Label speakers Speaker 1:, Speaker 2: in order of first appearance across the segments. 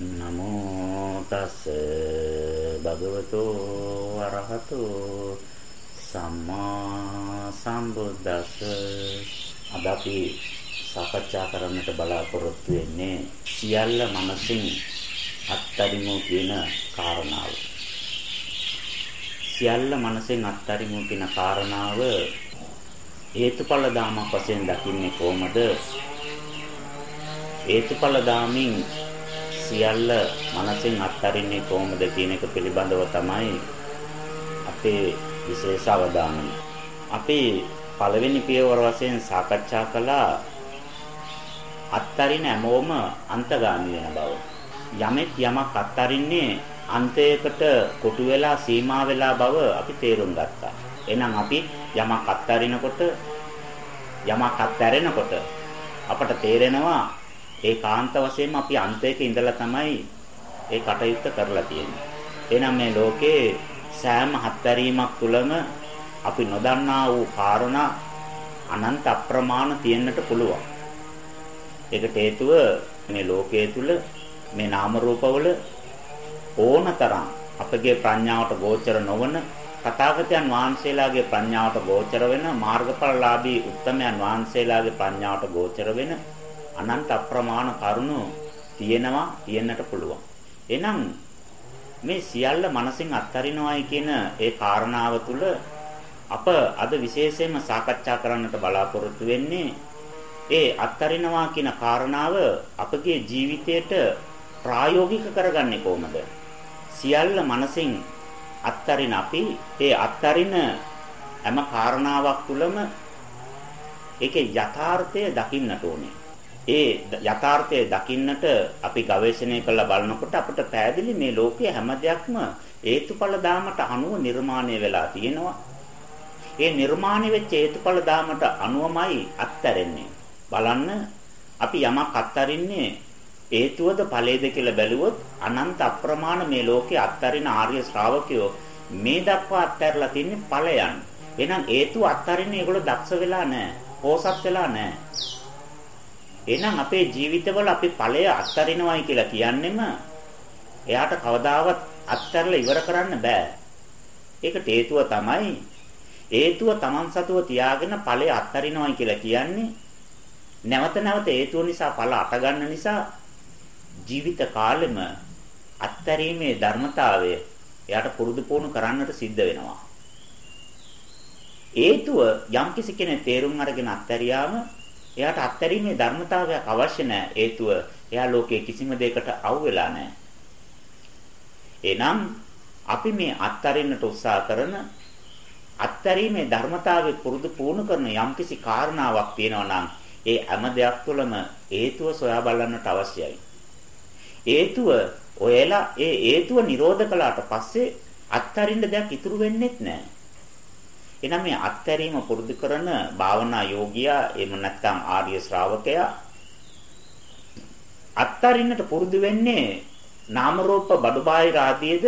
Speaker 1: නමෝ තස් භගවතු වරහතු සම්මා සම්බුද්දස්ස අද අපි සාකච්ඡා කරන්නට බලාපොරොත්තු වෙන්නේ සියල්ල මනසින් අත්තරිමු කියන කාරණාව. සියල්ල මනසෙන් අත්තරිමු කියන කාරණාව හේතුඵල ධාමයක් වශයෙන් දකින්නේ කොහොමද? හේතුඵල ධාමින් සියල්ල මනසෙන් අත්හරින්නේ කොහොමද කියන එක පිළිබඳව තමයි අපේ විශේෂ අවධානය. අපි පළවෙනි පියවර වශයෙන් සාකච්ඡා කළා අත්තරින හැමෝම අන්තගාමී වෙන බව. යමෙක් යමක් අත්තරින්නේ අන්තයකට කොටු වෙලා සීමා වෙලා බව අපි තේරුම් ගත්තා. එහෙනම් අපි යමක් අත්තරිනකොට යමක් අත්හැරෙනකොට අපට තේරෙනවා ඒකාන්ත වශයෙන්ම අපි අන්තයක ඉඳලා තමයි ඒ කටයුත්ත කරලා තියෙන්නේ. එහෙනම් මේ ලෝකේ සෑම හත්ැරීමක් තුළම අපි නොදන්නා වූ කාරණා අනන්ත අප්‍රමාණ තියෙන්නට පුළුවන්. ඒකට හේතුව මේ ලෝකයේ තුල මේ නාම රූපවල ඕනතරම් අපගේ ප්‍රඥාවට ගෝචර නොවන තථාගතයන් වහන්සේලාගේ ප්‍රඥාවට ගෝචර වෙන මාර්ගඵලලාභී උත්තමයන් වහන්සේලාගේ ප්‍රඥාවට ගෝචර වෙන අනන්ත අප්‍රමාණ කරුණු තියෙනවා තියෙන්නට පුළුවන්. එහෙනම් මේ සියල්ල මනසින් අත්හරිනවායි කියන ඒ කාරණාව තුළ අප අද විශේෂයෙන්ම සාකච්ඡා කරන්නට බලාපොරොත්තු වෙන්නේ ඒ අත්හරිනවා කියන කාරණාව අපගේ ජීවිතයට ප්‍රායෝගික කරගන්නේ කොහොමද? සියල්ල මනසින් අත්තරින අපි ඒ අත්තරින හැම කාරණාවක් තුළම ඒකේ යථාර්ථය දකින්නට ඕනේ. ඒ යථාර්ථය දකින්නට අපි ගවේෂණය කරලා බලනකොට අපිට පැහැදිලි මේ ලෝකයේ හැම දෙයක්ම හේතුඵල ධාමයට අනුව නිර්මාණය වෙලා තියෙනවා. ඒ නිර්මාණය වෙච්ච හේතුඵල ධාමයට අනුවමයි අත්හැරෙන්නේ. බලන්න අපි යමක් අත්හරින්නේ හේතුවද ඵලයේද කියලා බැලුවොත් අනන්ත අප්‍රමාණ මේ ලෝකයේ අත්හරින ආර්ය ශ්‍රාවකයෝ මේ දක්වා අත්හැරලා තින්නේ ඵලයන්. එහෙනම් හේතුව අත්හරින්න ඒගොල්ලෝ දක්ෂ වෙලා නැහැ. පෝසත් වෙලා නැහැ. එහෙනම් අපේ ජීවිතවල අපි ඵලය අත්හරිනවයි කියලා කියන්නෙම එයාට කවදාවත් අත්හැරලා ඉවර කරන්න බෑ. ඒකට හේතුව තමයි හේතුව Taman සතුව තියාගෙන ඵලය අත්හරිනවයි කියලා කියන්නේ නැවත නැවත හේතුව නිසා ඵල අට ගන්න නිසා ජීවිත කාලෙම අත්හැරීමේ ධර්මතාවය එයාට පුරුදු පුහුණු කරන්නට සිද්ධ වෙනවා. හේතුව යම්කිසි කෙනෙක් තේරුම් අරගෙන අත්හැරියාම එයාට අත්හැරීමේ ධර්මතාවයක් අවශ්‍ය නැහැ. හේතුව එයා ලෝකයේ කිසිම දෙයකට අවු වෙලා නැහැ. එනම් අපි මේ අත්හරින්නට උත්සාහ කරන අත්හැරීමේ ධර්මතාවය පුරුදු පුහුණු කරන යම්කිසි කාරණාවක් තියෙනවා නම් ඒ හැම දෙයක් තුළම හේතුව සොයා බලන්නට අවශ්‍යයි. හේතුව ඔයලා ඒ හේතුව නිරෝධ කළාට පස්සේ අත්හරින්න දෙයක් ඉතුරු වෙන්නේ නැහැ. එහෙනම් මේ අත්හැරීම පුරුදු කරන භාවනා යෝගියා එහෙම නැත්නම් ආර්ය ශ්‍රාවකයා අත්හරින්නට පුරුදු වෙන්නේ නාම රූප බඩුබාහිර ආදීද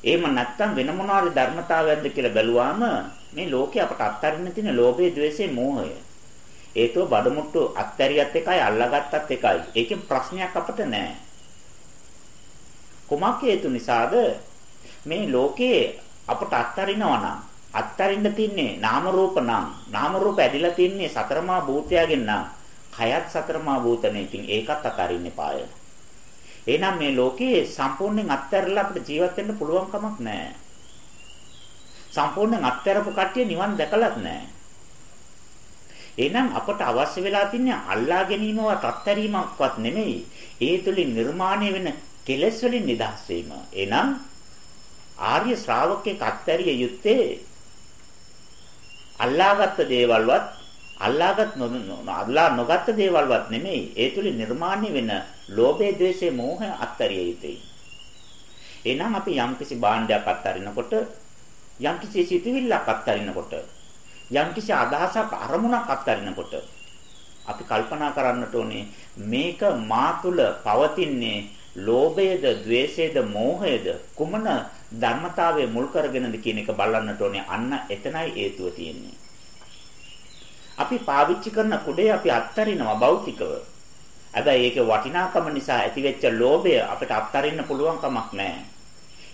Speaker 1: එහෙම නැත්නම් වෙන මොනවාරි ධර්මතාවයක්ද කියලා බැලුවාම මේ ලෝකේ අපට අත්හරින්න තියෙන ලෝභය, ద్వේෂය, මෝහය. ඒතෝ බඩමුට්ටු අත්හැරියත් එකයි අල්ලාගත්තත් එකයි. ඒකෙන් ප්‍රශ්නයක් අපට නැහැ. කුමක් හේතු නිසාද මේ ලෝකේ අපට අත්හරිනවා නම් අත්තරින්න තින්නේ නාම රූප නම් නාම රූප ඇදිලා තින්නේ සතරමා භූතයගෙන් නම් කයත් සතරමා භූතනේ ඉතින් ඒකත් අතරින්න පාය. එහෙනම් මේ ලෝකේ සම්පූර්ණයෙන් අත්හැරලා අපිට ජීවත් වෙන්න පුළුවන් කමක් නැහැ. සම්පූර්ණයෙන් අත්හැරපු කට්ටිය නිවන් දැකලත් නැහැ. එහෙනම් අපට අවශ්‍ය වෙලා තින්නේ අල්ලා ගැනීමවත් අත්හැරීමක්වත් නෙමෙයි. ඒ තුලින් නිර්මාණය වෙන කෙලෙස් වලින් නිදහස් වීම. එහෙනම් ආර්ය ශ්‍රාවකෙක් අත්හැරිය යුත්තේ අල්ලාගත් දේවල්වත් අල්ලාගත් අල්ලා නොගත් දේවල්වත් නෙමෙයි ඒ තුලින් නිර්මාණය වෙන ලෝභය, ද්වේෂය, මෝහය අත්තරිය යුතුයි. එහෙනම් අපි යම්කිසි භාණ්ඩයක් අත්තරිනකොට යම්කිසි සිතුවිල්ලක් අත්තරිනකොට යම්කිසි අදහසක් අරමුණක් අත්තරිනකොට අපි කල්පනා කරන්නට ඕනේ මේක මා තුල පවතින්නේ ලෝභයේද, ద్వේෂයේද, මෝහයේද කුමන ධර්මතාවය මුල් කරගෙනද කියන එක බලන්නට ඕනේ. අන්න එතනයි හේතුව තියෙන්නේ. අපි පාවිච්චි කරන කුඩේ අපි අත්තරිනවා භෞතිකව. හැබැයි ඒකේ වටිනාකම නිසා ඇතිවෙච්ච ලෝභය අපිට අත්හරින්න පුළුවන් කමක් නැහැ.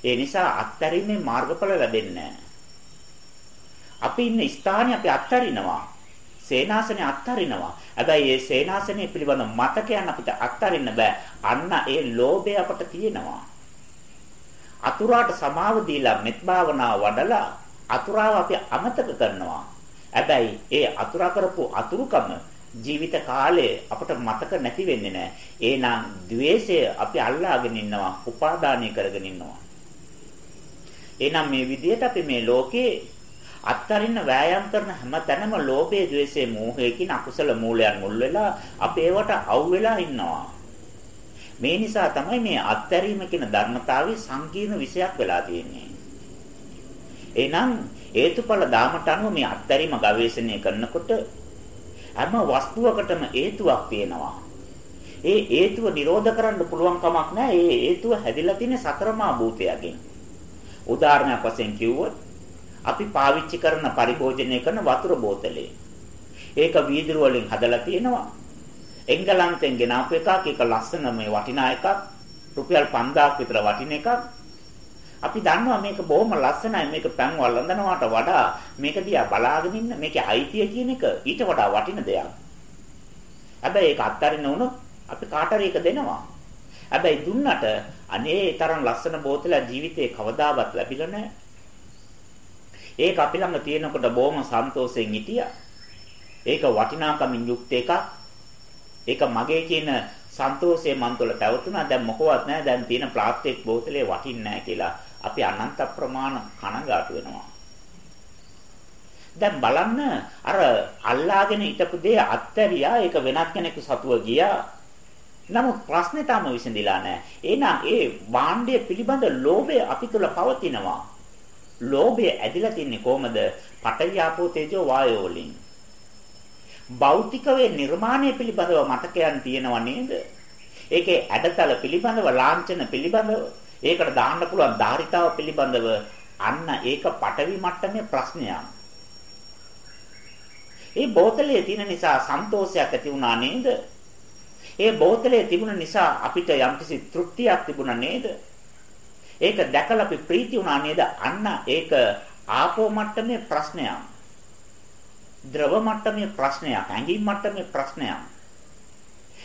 Speaker 1: ඒ නිසා අත්හැරීමේ මාර්ගඵල ලැබෙන්නේ අපි ඉන්න ස්ථානේ අපි අත්හරිනවා. සේනාසනේ අත්හරිනවා. හැබැයි මේ සේනාසනේ පිළිබඳ මතකයන් අපිට අත්හරින්න බෑ. අන්න ඒ ලෝභය අපට තියෙනවා. අතුරාට සමාව දීලා මෙත් භාවනාව වඩලා අතුරාව අපි අමතක කරනවා. හැබැයි ඒ අතුරා කරපු අතුරුකම ජීවිත කාලේ අපට මතක නැති වෙන්නේ නැහැ. එහෙනම් द्वේෂය අපි අල්ලාගෙන ඉන්නවා, උපාදානය කරගෙන ඉන්නවා. එහෙනම් මේ විදිහට අපි මේ ලෝකේ අත්තරින්න වෑයම් කරන හැම තැනම ලෝභය, ద్వේෂය, මෝහය කියන අකුසල මූලයන් මුල් වෙලා අපි ඒවට අවු වෙලා ඉන්නවා. මේ නිසා තමයි මේ අත්තරීම කියන ධර්මතාවයේ සංකීර්ණ විෂයක් වෙලා තියෙන්නේ. එහෙනම් හේතුඵල ධාමට අනුව මේ අත්තරීම ගවේෂණය කරනකොට හැම වස්තුවකටම හේතුවක් තියෙනවා. ඒ හේතුව නිරෝධ කරන්න පුළුවන් කමක් නැහැ. ඒ හේතුව හැදිලා තියෙන සතරමා භූතයකින්. උදාහරණයක් වශයෙන් කිව්වොත් අපි පාවිච්චි කරන පරිභෝජනය කරන වතුර බෝතලේ. ඒක වීදුරු වලින් හදලා තියෙනවා. එංගලන්තෙන් ගෙනාපු එකක් ඒක ලස්සන මේ වටිනා එකක්. රුපියල් 5000ක් විතර වටින එකක්. අපි දන්නවා මේක බොහොම ලස්සනයි මේක පෑන් වළඳනවාට වඩා මේක දිහා බලාගෙන ඉන්න මේකේ අයිතිය කියන එක ඊට වඩා වටින දෙයක්. හැබැයි ඒක අත්හරින්න වුණොත් අපි කාට හරි ඒක දෙනවා. හැබැයි දුන්නට අනේ තරම් ලස්සන බෝතලයක් ජීවිතේ කවදාවත් ලැබිලා නැහැ. ඒක අපි ළඟ තියෙනකොට බොහොම සන්තෝෂයෙන් හිටියා. ඒක වටිනාකමින් යුක්ත එකක්. ඒක මගේ කියන සන්තෝෂය මන් තුළ පැවතුණා. දැන් මොකවත් නැහැ. දැන් තියෙන ප්ලාස්ටික් බෝතලේ වටින්නේ නැහැ කියලා අපි අනන්ත ප්‍රමාණ කනගාටු වෙනවා. දැන් බලන්න අර අල්ලාගෙන හිටපු දේ අත්තරියා ඒක වෙනත් කෙනෙකු සතුව ගියා. නමුත් ප්‍රශ්නේ තාම විසඳිලා නැහැ. එහෙනම් ඒ භාණ්ඩය පිළිබඳ ලෝභය අපි තුල පවතිනවා. ලෝභය ඇදිලා තින්නේ කොහමද? පඨවි ආපෝ තේජෝ වායෝ වලින්. භෞතිකවේ නිර්මාණය පිළිබඳව මතකයන් තියෙනව නේද? ඒකේ ඇඩතල පිළිබඳව ලාංඡන පිළිබඳව ඒකට දාන්න පුළුවන් ධාරිතාව පිළිබඳව අන්න ඒක පටවි මට්ටමේ ප්‍රශ්නයක්. ඒ බෝතලයේ තියෙන නිසා සන්තෝෂයක් ඇති වුණා නේද? ඒ බෝතලයේ තිබුණ නිසා අපිට යම්කිසි තෘප්තියක් තිබුණා නේද? ඒක දැකලා අපි ප්‍රීති වුණා නේද? අන්න ඒක ආපෝ මට්ටමේ ප්‍රශ්නයක්. ද්‍රව මට්ටමේ ප්‍රශ්නයක්, ඇඟින් මට්ටමේ ප්‍රශ්නයක්.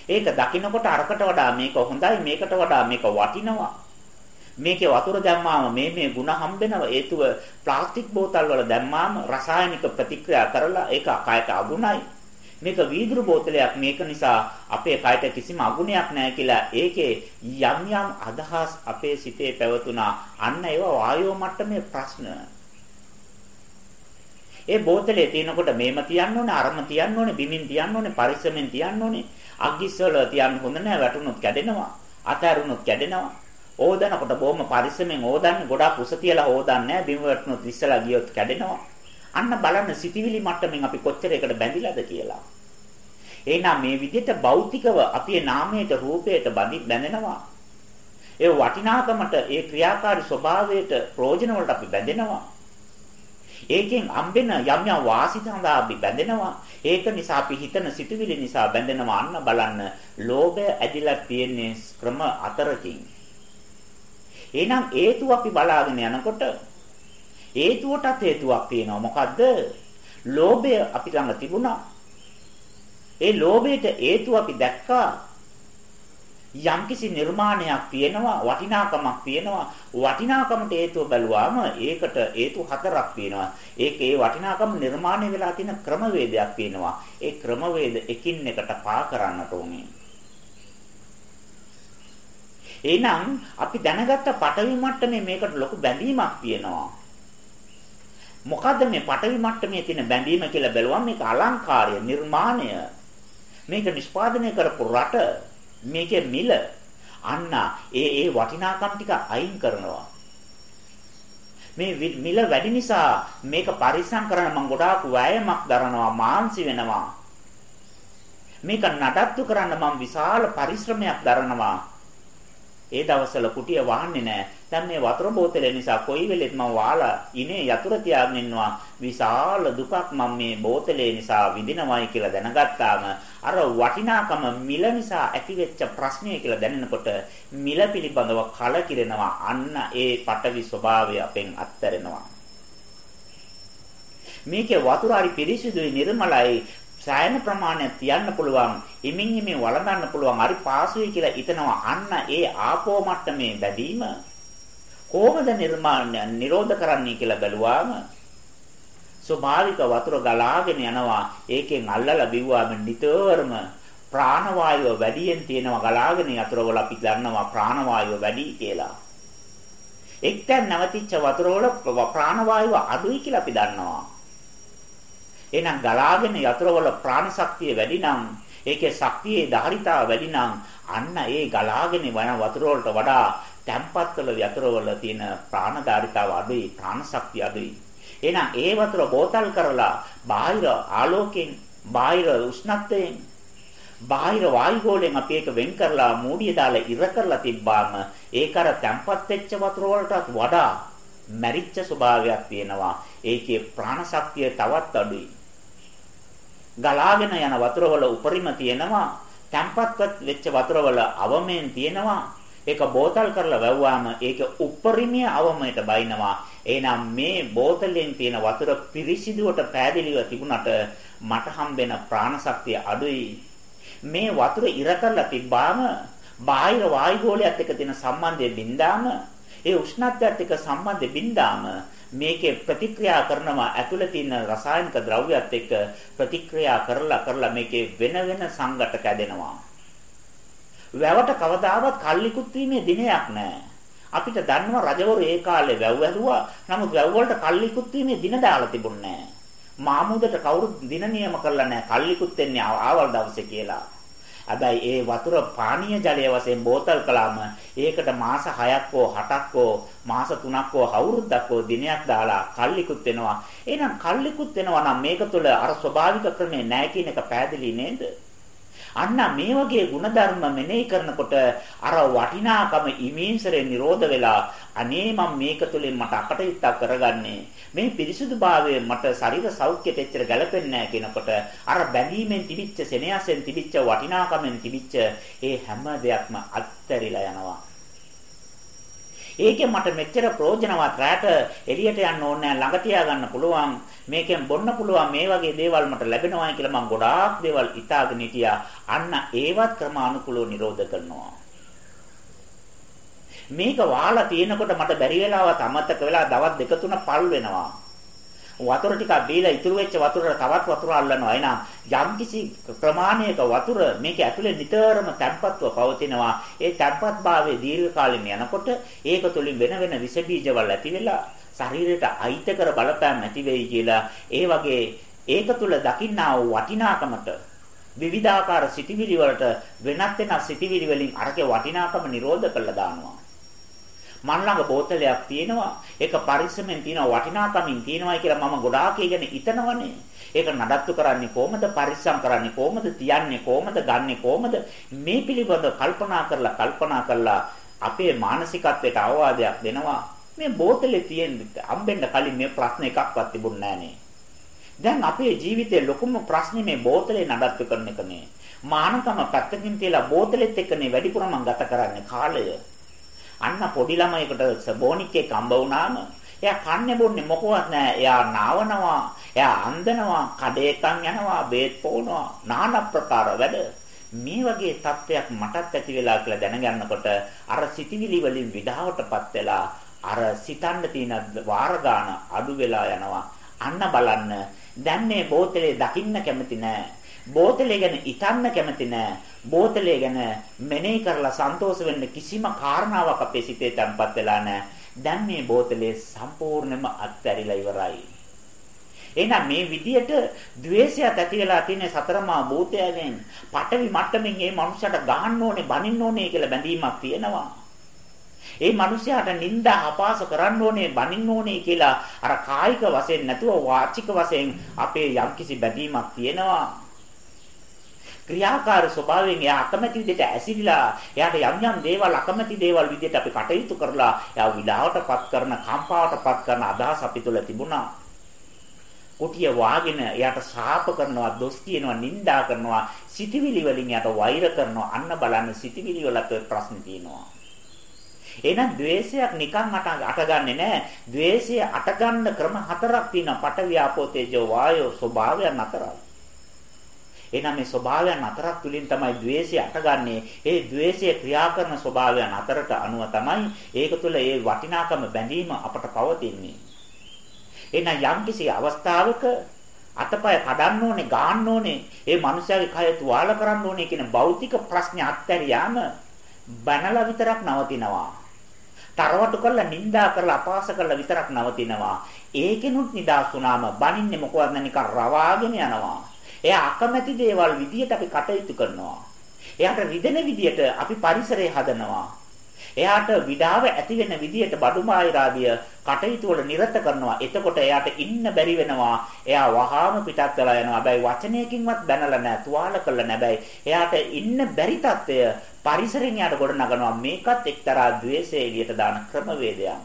Speaker 1: ඒක දකින්නකොට අරකට වඩා මේක හොඳයි, මේකට වඩා මේක වටිනවා. මේකේ වතුර දැම්මාම මේ මේ ಗುಣ හම්බෙනවා. හේතුව ප්ලාස්ටික් බෝතල් වල දැම්මාම රසායනික ප්‍රතික්‍රියා කරලා ඒක කයට අගුණයි. මේක වීදුරු බෝතලයක්. මේක නිසා අපේ කයට කිසිම අගුණයක් නැහැ කියලා ඒකේ යම් යම් අදහස් අපේ සිතේ පැවතුනා අන්න ඒවා වායෝ මට්ටමේ ප්‍රශ්න. ඒ බෝතලේ තියෙනකොට මේම තියන්න ඕනේ අරම තියන්න ඕනේ බිමින් තියන්න ඕනේ පරිස්සමෙන් තියන්න ඕනේ. අග්ගිස්සවල තියන්න හොඳ නැහැ වැටුනොත් කැඩෙනවා අතහැරුණොත් කැඩෙනවා. ඕදනකොට බොහොම පරිස්සමෙන් ඕදන්නේ ගොඩාක් උස තියලා ඕදන්නේ නැහැ බිම වැටුනොත් ඉස්සලා ගියොත් කැඩෙනවා. අන්න බලන්න සිටිවිලි මට්ටමින් අපි කොච්චර එකට බැඳිලාද කියලා. එහෙනම් මේ විදිහට භෞතිකව අපේ නාමයට රූපයට බැඳෙනවා. ඒ වටිනාකමට ඒ ක්‍රියාකාරී ස්වභාවයට ප්‍රයෝජන වලට අපි බැඳෙනවා. ඒකෙන් අම්බෙන යම් යම් වාසි සඳහා අපි බැඳෙනවා. ඒක නිසා අපි හිතන සිතුවිලි නිසා බැඳෙනවා. අන්න බලන්න ලෝභය ඇදිලා තියෙන්නේ ක්‍රම හතරකින්. එහෙනම් හේතු අපි බලාගෙන යනකොට හේතුවටත් හේතුවක් තියෙනවා. මොකද්ද? ලෝභය අපි ළඟ තිබුණා. ඒ ලෝභයට හේතුව අපි දැක්කා. යම්කිසි නිර්මාණයක් තියෙනවා වටිනාකමක් තියෙනවා. වටිනාකමට හේතුව බැලුවාම ඒකට හේතු හතරක් තියෙනවා. ඒක ඒ වටිනාකම නිර්මාණය වෙලා තියෙන ක්‍රමවේදයක් තියෙනවා. ඒ ක්‍රමවේද එකින් එකට පා කරන්නට ඕනේ. එහෙනම් අපි දැනගත්ත පටවි මට්ටමේ මේකට ලොකු බැඳීමක් තියෙනවා. මොකද්ද මේ පටවි මට්ටමේ තියෙන බැඳීම කියලා බැලුවම මේක අලංකාරය නිර්මාණය. මේක නිෂ්පාදනය කරපු රට මේකේ මිල අන්න ඒ ඒ වටිනාකම් ටික අයින් කරනවා. මේ මිල වැඩි නිසා මේක පරිස්සම් කරන්න මම ගොඩාක් වෑයමක් දරනවා මාන්සි වෙනවා. මේක නඩත්තු කරන්න මම විශාල පරිශ්‍රමයක් දරනවා. ඒ දවස්වල කුටිය වහන්නේ නැහැ. දැන් මේ වතුර බෝතලේ නිසා කොයි වෙලෙත් මම වාලා ඉනේ යතුරු තියාගෙන ඉන්නවා. විශාල දුකක් මම මේ බෝතලේ නිසා විඳිනවයි කියලා දැනගත්තාම අර වටිනාකම මිල නිසා ඇතිවෙච්ච ප්‍රශ්නය කියලා දැනෙනකොට මිල පිළිබඳව කලකිරෙනවා. අන්න ඒ පටවි ස්වභාවය අපෙන් අත්හැරෙනවා. මේකේ වතුර හරි පිරිසිදුයි නිර්මලයි සෑහෙන ප්‍රමාණයක් තියන්න පුළුවන් ඉමින් ඉමින් වළඳන්න පුළුවන් හරි පාසුයි කියලා හිතනවා අන්න ඒ ආපෝ මට්ටමේ බැදීම කොහොමද නිර්මාණය නිරෝධ කරන්නේ කියලා බැලුවාම ස්වභාවික වතුර ගලාගෙන යනවා. ඒකෙන් අල්ලලා බිව්වාම නිතරම ප්‍රාණවායුව වැඩියෙන් තියෙනවා. ගලාගෙන යතුරවල අපි දන්නවා ප්‍රාණවායුව වැඩි කියලා. එක්තැන් නැවතිච්ච වතුරවල ප්‍රාණවායුව අඩුයි කියලා අපි දන්නවා. එහෙනම් ගලාගෙන යතුරුවල ප්‍රාණ ශක්තිය වැඩි නම් ඒකේ ශක්තියේ ධාරිතාව වැඩි නම් අන්න ඒ ගලාගෙන වන වතුර වලට වඩා තැම්පත්වල යතුරුවල තියෙන ප්‍රාණ ධාරිතාව අඩුයි ප්‍රාණ ශක්තිය අඩුයි. එහෙනම් ඒ වතුර බෝතල් කරලා බාහිර ආලෝකයෙන් බාහිර උෂ්ණත්වයෙන් බාහිර වායු ගෝලයෙන් අපි ඒක වෙන් කරලා මූඩිය දාලා ඉර කරලා තිබ්බාම ඒක අර තැම්පත් වෙච්ච වතුර වලටත් වඩා මැරිච්ච ස්වභාවයක් තියෙනවා. ඒකේ ප්‍රාණ ශක්තිය තවත් අඩුයි. ගලාගෙන යන වතුරවල උපරිම තියෙනවා. තැම්පත්වත් වෙච්ච වතුරවල අවමෙන් තියෙනවා. ඒක බෝතල් කරලා වැව්වාම ඒක උපරිමයේ අවමයට බයිනවා. එහෙනම් මේ බෝතලෙන් තියෙන වතුර පිරිසිදුවට පෑදිලිව තිබුණට මට හම්බෙන ප්‍රාණ ශක්තිය අඩුයි. මේ වතුර ඉර කරලා තිබ්බාම බාහිර වායු ගෝලයක් එක්ක තියෙන සම්බන්ධය බින්දාම ඒ උෂ්ණත්වයට එක්ක සම්බන්ධය බින්දාම මේකේ ප්‍රතික්‍රියා කරනවා ඇතුළේ තියෙන රසායනික ද්‍රව්‍යات එක්ක ප්‍රතික්‍රියා කරලා කරලා මේකේ වෙන වෙන සංඝට කැදෙනවා. වැවට කවදාවත් කල්ලිකුත් වීමේ දිනයක් නැහැ. අපිට දන්නවා රජවරු ඒ කාලේ වැව් ඇදුවා. නමුත් වැව් වලට කල්ලිකුත් වීමේ දින දාලා තිබුණේ නැහැ. මාමුදට කවුරුත් දින නියම කරලා නැහැ. කල්ලිකුත් වෙන්නේ ආවල් දවසේ කියලා. හැබැයි ඒ වතුර පානීය ජලය වශයෙන් බෝතල් කළාම ඒකට මාස 6ක් හෝ 8ක් හෝ මාස 3ක් හෝ අවුරුද්දක් හෝ දිනයක් දාලා කල්ලිකුත් වෙනවා. එහෙනම් කල්ලිකුත් වෙනවා නම් මේක තුළ අර ස්වභාවික ක්‍රමේ නැහැ කියන එක පැහැදිලි නේද? අන්න මේ වගේ ಗುಣධර්ම මෙනෙහි කරනකොට අර වටිනාකම ඉමේන්සරේ නිරෝධ වෙලා අනේ මම මේක තුලින් මට අකටයුත්තක් කරගන්නේ. මේ පිරිසුදුභාවය මට ශරීර සෞඛ්‍යයට එච්චර ගැලපෙන්නේ නැහැ කියනකොට අර බැඳීමෙන් තිබිච්ච සෙනෙහසෙන් තිබිච්ච වටිනාකමෙන් තිබිච්ච ඒ හැම දෙයක්ම අත්හැරිලා යනවා. ඒකෙන් මට මෙච්චර ප්‍රයෝජනවත් රැට එළියට යන්න ඕනේ නැහැ ළඟ තියාගන්න පුළුවන්. මේකෙන් බොන්න පුළුවන් මේ වගේ දේවල් මට ලැබෙනවා කියලා මම ගොඩාක් දේවල් ඉතාලගෙන හිටියා. අන්න ඒවත් ක්‍රමානුකූලව නිරෝධ කරනවා. මේක වාලා තියෙනකොට මට බැරි වෙලාවත් අමතක වෙලා දවස් දෙක තුන පල් වෙනවා. වතුර ටිකක් බීලා ඉතුරු වෙච්ච වතුරට තවත් වතුර අල්ලනවා. එහෙනම් යම්කිසි ප්‍රමාණයක වතුර මේක ඇතුලේ නිතරම තැම්පත්ව පවතිනවා. ඒ තැම්පත් භාවයේ දීර්ඝ කාලෙම යනකොට ඒක තුලින් වෙන වෙන විස බීජවල් ඇති වෙලා ශරීරයට අයිතකර බලපෑම් ඇති වෙයි කියලා ඒ වගේ ඒක තුල දකින්නා වූ වටිනාකමට විවිධාකාර සිටිවිලි වලට වෙනත් වෙනත් සිටිවිලි වලින් අරකේ වටිනාකම නිරෝධ කළා දානවා. මන් ළඟ බෝතලයක් තියෙනවා. ඒක පරිස්සමෙන් තියෙනවා වටිනාකමින් තියෙනවායි කියලා මම ගොඩාක් ඉගෙන හිතනවනේ. ඒක නඩත්තු කරන්නේ කොහොමද පරිස්සම් කරන්නේ කොහොමද තියන්නේ කොහොමද ගන්නෙ කොහොමද මේ පිළිබඳව කල්පනා කරලා කල්පනා කරලා අපේ මානසිකත්වයට අවවාදයක් දෙනවා මේ බෝතලේ තියෙන හම්බෙන්න කලින් මේ ප්‍රශ්න එකක්වත් තිබුණ නෑනේ. දැන් අපේ ජීවිතේ ලොකුම ප්‍රශ්නේ මේ බෝතලේ නඩත්තු කරන එක නේ. මානකම පැත්තකින් තියලා බෝතලෙත් එක්කනේ වැඩිපුර මම ගත කරන්නේ කාලය. අන්න පොඩි ළමයෙකුට බෝනික්කේ කම්බ වුණාම එයා කන්නේ බොන්නේ මොකවත් නැහැ. එයා නාවනවා, එයා අන්දනවා, කඩේකම් යනවා, බේත් පොවනවා, নানা ප්‍රකාර වැඩ. මේ වගේ තත්ත්වයක් මටත් ඇති වෙලා කියලා දැනගන්නකොට අර සිටිවිලි වලින් විඩාවටපත් වෙලා අර සිතන්න තියෙන වාර ගන්න අඩු වෙලා යනවා. අන්න බලන්න. දැන් මේ බෝතලේ දකින්න කැමති නෑ. බෝතලය ගැන ඉතන්න කැමති නෑ. බෝතලය ගැන මෙනෙහි කරලා සන්තෝෂ වෙන්න කිසිම කාරණාවක් අපේ සිතේ තැම්පත් වෙලා නෑ. දැන් මේ බෝතලේ සම්පූර්ණයෙන්ම අත්හැරිලා ඉවරයි. එහෙනම් මේ විදියට द्वේෂයත් ඇති වෙලා තියෙන සතරමා භූතයන්ගෙන් පටවි මට්ටමින් මේ මනුස්සයාට ගහන්න ඕනේ බනින්න ඕනේ කියලා බැඳීමක් තියෙනවා. ඒ මනුස්සයාට නිନ୍ଦා අපාස කරන්න ඕනේ බනින්න ඕනේ කියලා අර කායික වශයෙන් නැතුව වාචික වශයෙන් අපේ යම්කිසි බැඳීමක් තියෙනවා. ක්‍රියාකාර ස්වභාවයෙන් එයා අකමැති විදිහට ඇසිරිලා එයාට යම් යම් දේවල් අකමැති දේවල් විදිහට අපි කටයුතු කරලා එයා විලාවටපත් කරන කම්පාවටපත් කරන අදහස් අපි තුල තිබුණා. කොටිය වාගෙන එයාට ශාප කරනවා දොස් කියනවා නිඳා කරනවා සිටිවිලි වලින් එයාට වෛර කරනවා අන්න බලන්න සිටිවිලි වලත් ප්‍රශ්න තියෙනවා. එහෙනම් द्वේෂයක් නිකන් අට අටගන්නේ නැහැ. द्वේෂය අටගන්න ක්‍රම හතරක් තියෙනවා. පටවියාපෝ තේජෝ වායෝ ස්වභාවයන් අතරයි. එහෙනම් මේ ස්වභාවයන් අතරක් තුලින් තමයි द्वේෂය අටගන්නේ. ඒ द्वේෂය ක්‍රියා කරන ස්වභාවයන් අතරට අනුව තමයි ඒක තුළ ඒ වටිනාකම බැඳීම අපට පවතින්නේ. එහෙනම් යම්කිසි අවස්ථාවක අතපය කඩන්න ඕනේ, ගාන්න ඕනේ, ඒ මනුස්සයාගේ කය තුවාල කරන්න ඕනේ කියන භෞතික ප්‍රශ්නේ අත්හැරියාම බනලා විතරක් නවතිනවා. තරවටු කරලා නිඳා කරලා අපහාස කරලා විතරක් නවතිනවා. ඒකෙනුත් නිදාස් වුණාම බනින්නේ මොකවත් නැ නිකන් රවාගෙන යනවා. එයා අකමැති දේවල් විදියට අපි කටයුතු කරනවා. එයාට රිදෙන විදියට අපි පරිසරය හදනවා. එයාට විඩාව ඇති වෙන විදියට බඩුමායිරාදිය කටයුතු වල නිරත කරනවා. එතකොට එයාට ඉන්න බැරි වෙනවා. එයා වහාම පිටත් වෙලා යනවා. හැබැයි වචනයකින්වත් බැනලා නැහැ. තුවාල කළා නැබැයි. එයාට ඉන්න බැරි తত্ত্বය පරිසරෙන් යාට ගොඩ නගනවා. මේකත් එක්තරා द्वේෂය එළියට දාන ක්‍රමවේදයක්.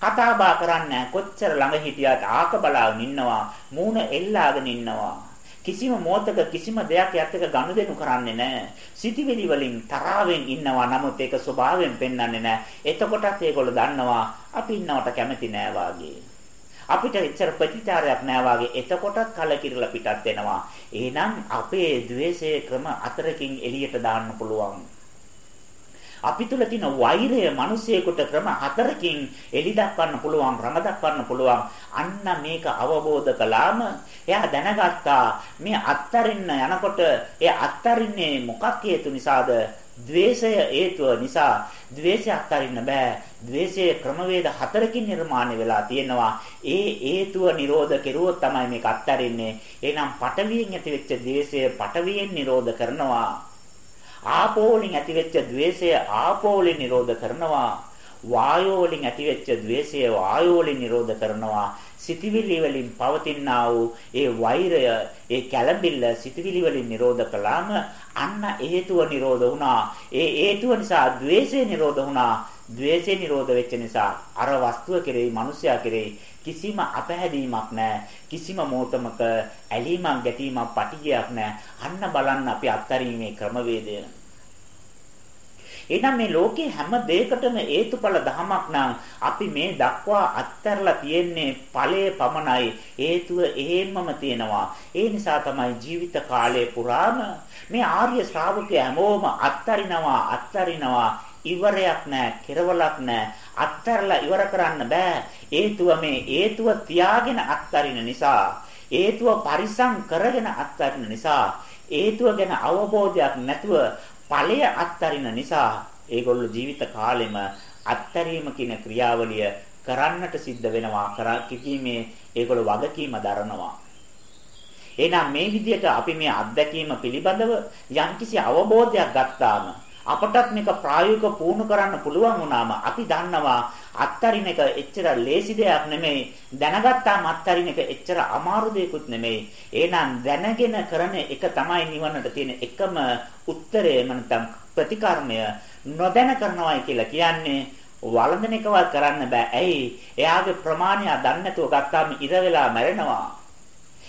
Speaker 1: කතා බහ කරන්නේ කොච්චර ළඟ හිටියත් ආක බලාගෙන ඉන්නවා. මූණ එල්ලාගෙන ඉන්නවා. කිසිම මොහතක කිසිම දෙයක් යත් එක ගනුදෙනු කරන්නේ නැහැ. සිටිවිලි වලින් තරාවෙන් ඉන්නවා. නමුත් ඒක ස්වභාවයෙන් පෙන්වන්නේ නැහැ. එතකොටත් ඒගොල්ලෝ දන්නවා අපි ඉන්නවට කැමති නෑ වාගේ. අපිට එච්චර ප්‍රතිචාරයක් නෑ වාගේ. එතකොටත් කලකිරලා පිටත් වෙනවා. එහෙනම් අපේ द्वේෂයේ ක්‍රම අතරකින් එළියට දාන්න පුළුවන්. අපි තුල තියෙන වෛරය මිනිසෙකුට ක්‍රම හතරකින් එලි දක්වන්න පුළුවන් රඟ දක්වන්න පුළුවන්. අන්න මේක අවබෝධ කළාම එයා දැනගත්තා මේ අත්තරින්න යනකොට ඒ අත්තරින්නේ මොකක් හේතු නිසාද? ද්වේෂය හේතුව නිසා. ද්වේෂය අත්තරින්න බෑ. ද්වේෂයේ ක්‍රමවේද හතරකින් නිර්මාණය වෙලා තියෙනවා. ඒ හේතුව නිරෝධ කෙරුවොත් තමයි මේක අත්තරින්නේ. එහෙනම් පටවියෙන් ඇතිවෙච්ච ද්වේෂය පටවියෙන් නිරෝධ කරනවා. ආපෝ වලින් ඇතිවෙච්ච द्वේෂය ආපෝ වලින් නිරෝධ කරනවා. වායෝ වලින් ඇතිවෙච්ච द्वේෂය වායෝ වලින් නිරෝධ කරනවා. සිතවිලි වලින් පවතිනා වූ ඒ වෛරය, ඒ කැළඹිල්ල සිතවිලි වලින් නිරෝධ කළාම අන්න හේතුව නිරෝධ වුණා. ඒ හේතුව නිසා द्वේෂය නිරෝධ වුණා. द्वේෂය නිරෝධ වෙච්ච නිසා අර වස්තුව කෙරෙහි මිනිසයා කෙරෙහි කිසිම අපහැදීමක් නැහැ. කිසිම මොහතමක ඇලීමක් ගැටීමක් පටිගයක් නැහැ. අන්න බලන්න අපි අත්තරීමේ ක්‍රමවේදය. එහෙනම් මේ ලෝකේ හැම දෙයකටම හේතුඵල ධමයක් නම් අපි මේ දක්වා අත්තරලා තියෙන්නේ ඵලයේ පමණයි හේතුව එහෙම්මම තියෙනවා ඒ නිසා තමයි ජීවිත කාලය පුරාම මේ ආර්ය ශ්‍රාවකය හැමෝම අත්තරිනවා අත්තරිනවා ඉවරයක් නැහැ කෙරවලක් නැහැ අත්තරලා ඉවර කරන්න බෑ. හේතුව මේ හේතුව තියාගෙන අත්තරින නිසා හේතුව පරිසම් කරගෙන අත්තරින නිසා හේතුව ගැන අවබෝධයක් නැතුව ඵලය අත්තරින නිසා ඒගොල්ලෝ ජීවිත කාලෙම අත්තරීම කියන ක්‍රියාවලිය කරන්නට සිද්ධ වෙනවා කරා කිකීමේ ඒගොල්ලෝ වගකීම දරනවා. එහෙනම් මේ විදිහට අපි මේ අත්දැකීම පිළිබඳව යම්කිසි අවබෝධයක් ගත්තාම අපටත් මේක ප්‍රායෝගිකව පුහුණු කරන්න පුළුවන් වුණාම අපි දන්නවා අත්තරින එක එච්චර ලේසි දෙයක් නෙමෙයි දැනගත්තාම අත්තරින එක එච්චර අමාරු දෙයක්ුත් නෙමෙයි. එහෙනම් දැනගෙන කරන එක තමයි නිවනට තියෙන එකම උත්තරය නැත්නම් ප්‍රතිකර්මය. නොදැන කරනවායි කියලා කියන්නේ වළඳන එකවත් කරන්න බෑ. ඇයි? එයාගේ ප්‍රමාණය දන්නේ නැතුව ගත්තාම ඉර වෙලා මැරෙනවා.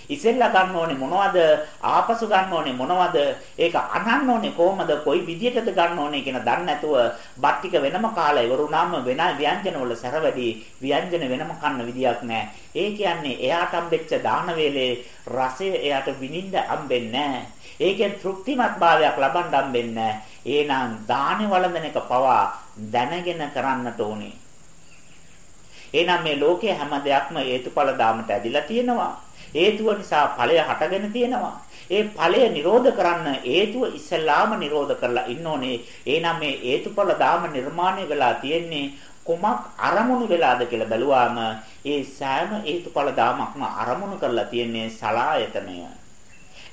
Speaker 1: ඉසෙල්ලා ගන්න ඕනේ මොනවද? ආපසු ගන්න ඕනේ මොනවද? ඒක අනන්න ඕනේ කොහමද? කොයි විදියටද ගන්න ඕනේ කියන දන්නේ නැතුව බත් ටික වෙනම කාලා ඉවරුනාම වෙන ව්‍යංජන වල සැර වැඩි ව්‍යංජන වෙනම කන්න විදියක් නැහැ. ඒ කියන්නේ එයාට හම්බෙච්ච දාන වේලේ රසය එයාට විඳින්න හම්බෙන්නේ නැහැ. ඒකෙන් තෘප්තිමත් භාවයක් ලබන්න හම්බෙන්නේ නැහැ. එහෙනම් දානේ වළඳන එක පවා දැනගෙන කරන්නට ඕනේ. එහෙනම් මේ ලෝකයේ හැම දෙයක්ම හේතුඵල දාමට ඇදිලා තියෙනවා. හේතුව නිසා ඵලය හටගෙන තියෙනවා. ඒ ඵලය නිරෝධ කරන්න හේතුව ඉස්සෙල්ලාම නිරෝධ කරලා ඉන්න ඕනේ. එහෙනම් මේ හේතුඵල ධාම නිර්මාණය වෙලා තියෙන්නේ කොමක් අරමුණු වෙලාද කියලා බැලුවාම ඒ සෑම හේතුඵල ධාමක්ම අරමුණු කරලා තියෙන්නේ සලායතනය.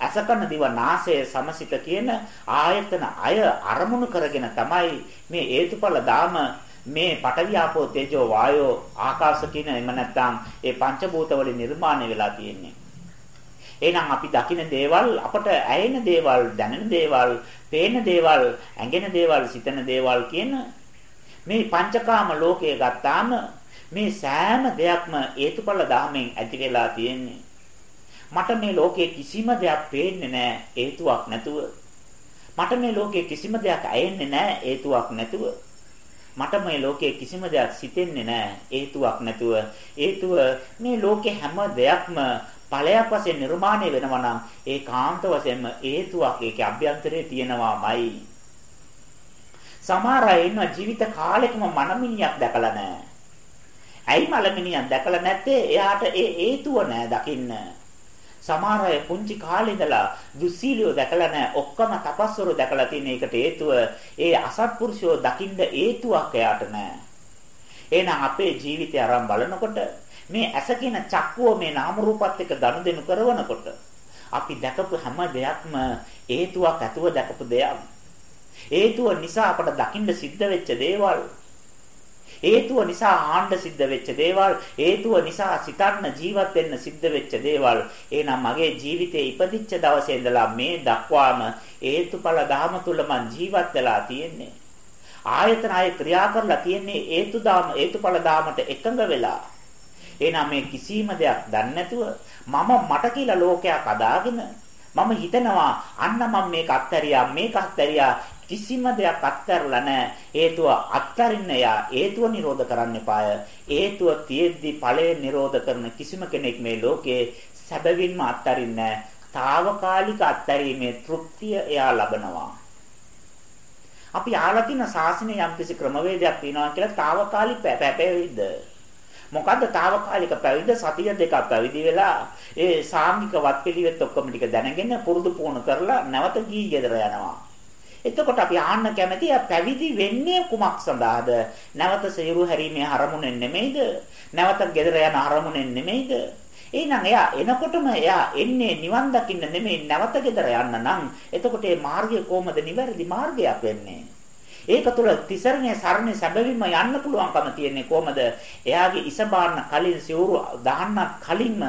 Speaker 1: අසකන දිව නාසය සමසිත කියන ආයතන අය අරමුණු කරගෙන තමයි මේ හේතුඵල ධාම මේ පඨවි ආපෝ තේජෝ වායෝ ආකාශ කියන එම නැත්නම් ඒ පංචභූත වලින් නිර්මාණය වෙලා තියෙන්නේ. එහෙනම් අපි දකින දේවල් අපට ඇයෙන දේවල්, දැනෙන දේවල්, පේන දේවල්, ඇඟෙන දේවල්, සිතන දේවල් කියන මේ පංචකාම ලෝකය ගත්තාම මේ සෑම දෙයක්ම හේතුඵල ධාමෙන් ඇති වෙලා තියෙන්නේ. මට මේ ලෝකයේ කිසිම දෙයක් පේන්නේ නැහැ හේතුවක් නැතුව. මට මේ ලෝකයේ කිසිම දෙයක් ඇයෙන්නේ නැහැ හේතුවක් නැතුව. මට මේ ලෝකයේ කිසිම දෙයක් සිතෙන්නේ නැහැ හේතුවක් නැතුව. හේතුව මේ ලෝකේ හැම දෙයක්ම ඵලයක් වශයෙන් නිර්මාණය වෙනවා නම් ඒ කාන්ත වශයෙන්ම හේතුවක් ඒකේ අභ්‍යන්තරයේ තියෙනවාමයි. සමහර අය ඉන්න ජීවිත කාලෙකම මනමිනියක් දැකලා නැහැ. ඇයි මලමිනියක් දැකලා නැත්තේ? එයාට ඒ හේතුව නැහැ දකින්න. සමහර අය පුංචි කාලේ ඉඳලා දුස්සීලියෝ දැකලා නැහැ. ඔක්කොම තපස්වරු දැකලා තියෙන එකට හේතුව ඒ අසත්පුරුෂයෝ දකින්න හේතුවක් එයාට නැහැ. එහෙනම් අපේ ජීවිතය අරන් බලනකොට මේ ඇස කියන චක්කුව මේ නාම රූපات එක්ක ගනුදෙනු කරනකොට අපි දැකපු හැම දෙයක්ම හේතුවක් ඇතුව දැකපු දෙයක්. හේතුව නිසා අපට දකින්න සිද්ධ වෙච්ච දේවල් හේතුව නිසා ආණ්ඩ සිද්ධ වෙච්ච දේවල් හේතුව නිසා සිතන්න ජීවත් වෙන්න සිද්ධ වෙච්ච දේවල්. එහෙනම් මගේ ජීවිතේ ඉපදිච්ච දවසේ ඉඳලා මේ දක්වාම හේතුඵල ධාම තුල මං ජීවත් වෙලා තියෙන්නේ. ආයතන ආය ක්‍රියා කරලා තියෙන්නේ හේතු ධාම හේතුඵල ධාමට එකඟ වෙලා. එහෙනම් මේ කිසිම දෙයක් දන්නේ නැතුව මම මට කියලා ලෝකයක් අදාගෙන මම හිතනවා අන්න මම මේක අත්හැරියා මේක අත්හැරියා කිසිම දෙයක් අත්හැරලා නැහැ. හේතුව අත්හරින්න යා හේතුව නිරෝධ කරන්න එපාය. හේතුව තියෙද්දි ඵලය නිරෝධ කරන කිසිම කෙනෙක් මේ ලෝකේ සැබවින්ම අත්හරින්නේ తాවකාලික අත්හැරීමේ තෘප්තිය එයා ලබනවා. අපි ආලා තියෙන සාසනයේ යම්කිසි ක්‍රමවේදයක් තියෙනවා කියලා తాවකාලික පැපැවිද්ද. මොකද්ද తాවකාලික පැවිද්ද සතිය දෙකක් පැවිදි වෙලා ඒ සාමික වත් පිළිවෙත් ඔක්කොම ටික දැනගෙන පුරුදු පුහුණු කරලා නැවත ගිහි ගෙදර යනවා. එතකොට අපි ආන්න කැමති පැවිදි වෙන්නේ කුමක් සඳහාද? නැවත සේරු හැරීමේ අරමුණෙන් නෙමෙයිද? නැවත ගෙදර යන අරමුණෙන් නෙමෙයිද? එහෙනම් එයා එනකොටම එයා එන්නේ නිවන් දකින්න නෙමෙයි නැවත ගෙදර යන්න නම් එතකොට මේ මාර්ගය කොහොමද නිවැරදි මාර්ගයක් වෙන්නේ? ඒක තුළ තිසරණේ සරණේ සැබවින්ම යන්න පුළුවන්කම තියෙන්නේ කොහමද? එයාගේ ඉස බාන්න කලින් සිවුරු දාන්න කලින්ම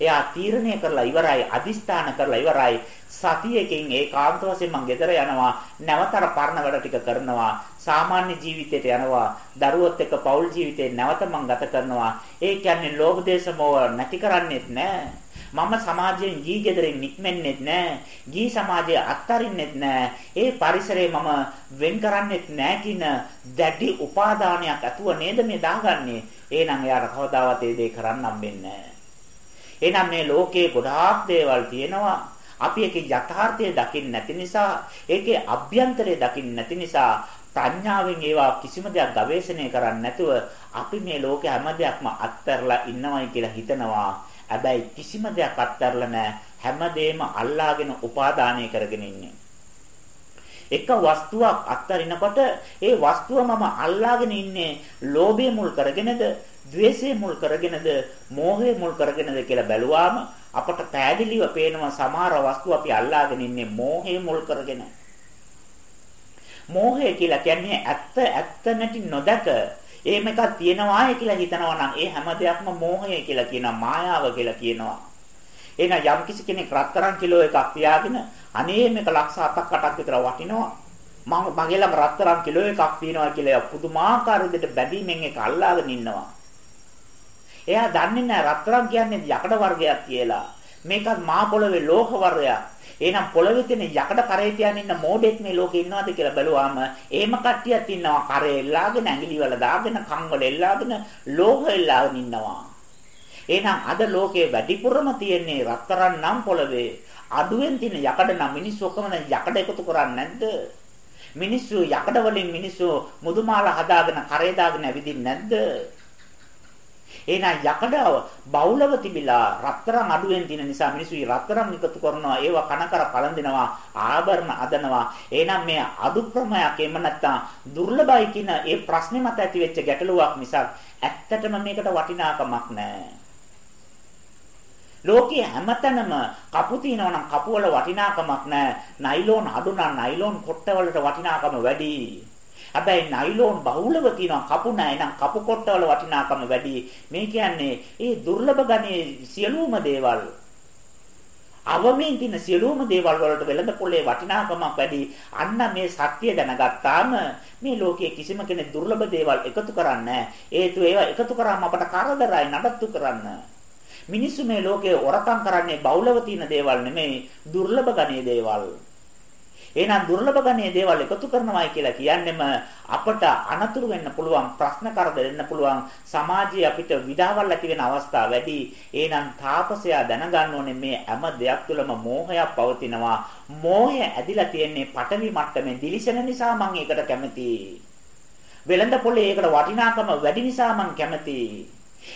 Speaker 1: එයා තීරණය කරලා ඉවරයි, අදිස්ථාන කරලා ඉවරයි. සතියකින් ඒකාන්ත වශයෙන් මං ගෙදර යනවා නැවතර පරණ වැඩ ටික කරනවා සාමාන්‍ය ජීවිතයට යනවා දරුවොත් එක්ක පෞල් ජීවිතේ නැවත මං ගත කරනවා. ඒ කියන්නේ ලෝභ දේශ මොහ නැති කරන්නේත් නෑ. මම සමාජයෙන් ගී ගෙදරින් නික්මෙන්නෙත් නෑ. ගී සමාජය අත්තරින්නෙත් නෑ. ඒ පරිසරේ මම වෙන් කරන්නෙත් නෑ කියන දැඩි උපාදානයක් ඇතුව නේද මේ දාගන්නේ? එහෙනම් එයාට කවදාවත් ඒ දේ කරන්න හම්බෙන්නේ නෑ. එහෙනම් මේ ලෝකේ ගොඩාක් දේවල් තියෙනවා. අපි ඒකේ යථාර්ථය දකින්න නැති නිසා ඒකේ අභ්‍යන්තරය දකින්න නැති නිසා ප්‍රඥාවෙන් ඒවා කිසිම දෙයක් ගවේෂණය කරන්නේ නැතුව අපි මේ ලෝකේ හැම දෙයක්ම අත්හැරලා ඉන්නවයි කියලා හිතනවා. හැබැයි කිසිම දෙයක් අත්හැරලා නැහැ. හැමදේම අල්ලාගෙන උපාදානය කරගෙන ඉන්නේ. එක වස්තුවක් අත්තරිනකොට ඒ වස්තුව මම අල්ලාගෙන ඉන්නේ ලෝභය මුල් කරගෙනද, ద్వේෂය මුල් කරගෙනද, මෝහය මුල් කරගෙනද කියලා බැලුවාම අපට පෑදිලිව පේනවා සමහර වස්තු අපි අල්ලාගෙන ඉන්නේ මෝහය මුල් කරගෙන. මෝහය කියලා කියන්නේ ඇත්ත ඇත්ත නැති නොදක එහෙම එකක් තියෙනවායි කියලා හිතනවා නම් ඒ හැම දෙයක්ම මෝහය කියලා කියනවා මායාව කියලා කියනවා. එහෙනම් යම් කිසි කෙනෙක් රත්තරන් කිලෝ එකක් තියාගෙන අනේ මේක ලක්ෂ 7ක් 8ක් විතර වටිනවා. මම මගේ ළඟ රත්තරන් කිලෝ එකක් තියෙනවා කියලා පුදුමාකාර විදිහට බැඳීමෙන් ඒක අල්ලාගෙන ඉන්නවා. එයා දන්නේ නැහැ රත්තරන් කියන්නේ යකඩ වර්ගයක් කියලා. මේකත් මා පොළවේ ලෝහ වර්ගයක්. එහෙනම් පොළවේ තියෙන යකඩ කරේ තියන් ඉන්න මෝඩෙක් මේ ලෝකේ ඉන්නවද කියලා බැලුවාම එහෙම කට්ටියක් ඉන්නවා කරේ එල්ලාගෙන ඇඟිලි වල දාගෙන කන් වල එල්ලාගෙන ලෝහ එල්ලාගෙන ඉන්නවා. එහෙනම් අද ලෝකේ වැඩිපුරම තියෙන්නේ රත්තරන් නම් පොළවේ අඩුවෙන් තියෙන යකඩ නම් මිනිස්සු ඔක්කොම යකඩ එකතු කරන්නේ නැද්ද? මිනිස්සු යකඩ වලින් මිනිස්සු මුදුමාල හදාගෙන කරේ දාගෙන ඇවිදින්නේ නැද්ද? එහෙනම් යකඩ බහුලව තිබිලා රත්තරන් අඩුවෙන් තියෙන නිසා මිනිස්සු රත්තරන් එකතු කරනවා ඒවා කන කර පළඳිනවා ආභරණ අදනවා එහෙනම් මේ අඩු ක්‍රමයක් එම නැත්තම් දුර්ලභයි කියන ඒ ප්‍රශ්නේ මත ඇති වෙච්ච ගැටලුවක් මිසක් ඇත්තටම මේකට වටිනාකමක් නැහැ ලෝකයේ හැමතැනම කපු තියනවා නම් කපු වල වටිනාකමක් නැහැ. නයිලෝන් අඩු නම් නයිලෝන් කොට්ට වලට වටිනාකම වැඩි. හැබැයි නයිලෝන් බහුලව තියෙනවා කපු නැහැ නම් කපු කොට්ටවල වටිනාකම වැඩි. මේ කියන්නේ ඒ දුර්ලභ ගණයේ සියලුම දේවල් අවමෙන් තියෙන සියලුම දේවල් වලට වෙළඳ පොලේ වටිනාකමක් වැඩි. අන්න මේ සත්‍ය දැනගත්තාම මේ ලෝකයේ කිසිම කෙනෙක් දුර්ලභ දේවල් එකතු කරන්නේ නැහැ. හේතුව ඒවා එකතු කරාම අපට කරදරයි නඩත්තු කරන්න. මිනිස්සු මේ ලෝකයේ ඔරකම් කරන්නේ බෞලව තියෙන දේවල් නෙමෙයි දුර්ලභ ගණයේ දේවල්. එහෙනම් දුර්ලභ ගණයේ දේවල් එකතු කරනවායි කියලා කියන්නෙම අපට අනතුරු වෙන්න පුළුවන් ප්‍රශ්න කරදර වෙන්න පුළුවන් සමාජයේ අපිට විඩාවල් ඇති වෙන අවස්ථා වැඩි. එහෙනම් තාපසයා දැනගන්න ඕනේ මේ හැම දෙයක් තුළම මෝහයක් පවතිනවා. මෝහය ඇදිලා තියෙන්නේ පටවි මට්ටමේ දිලිසෙන නිසා මම ඒකට කැමතියි. වෙළඳ පොලේ ඒකට වටිනාකම වැඩි නිසා මම කැමතියි.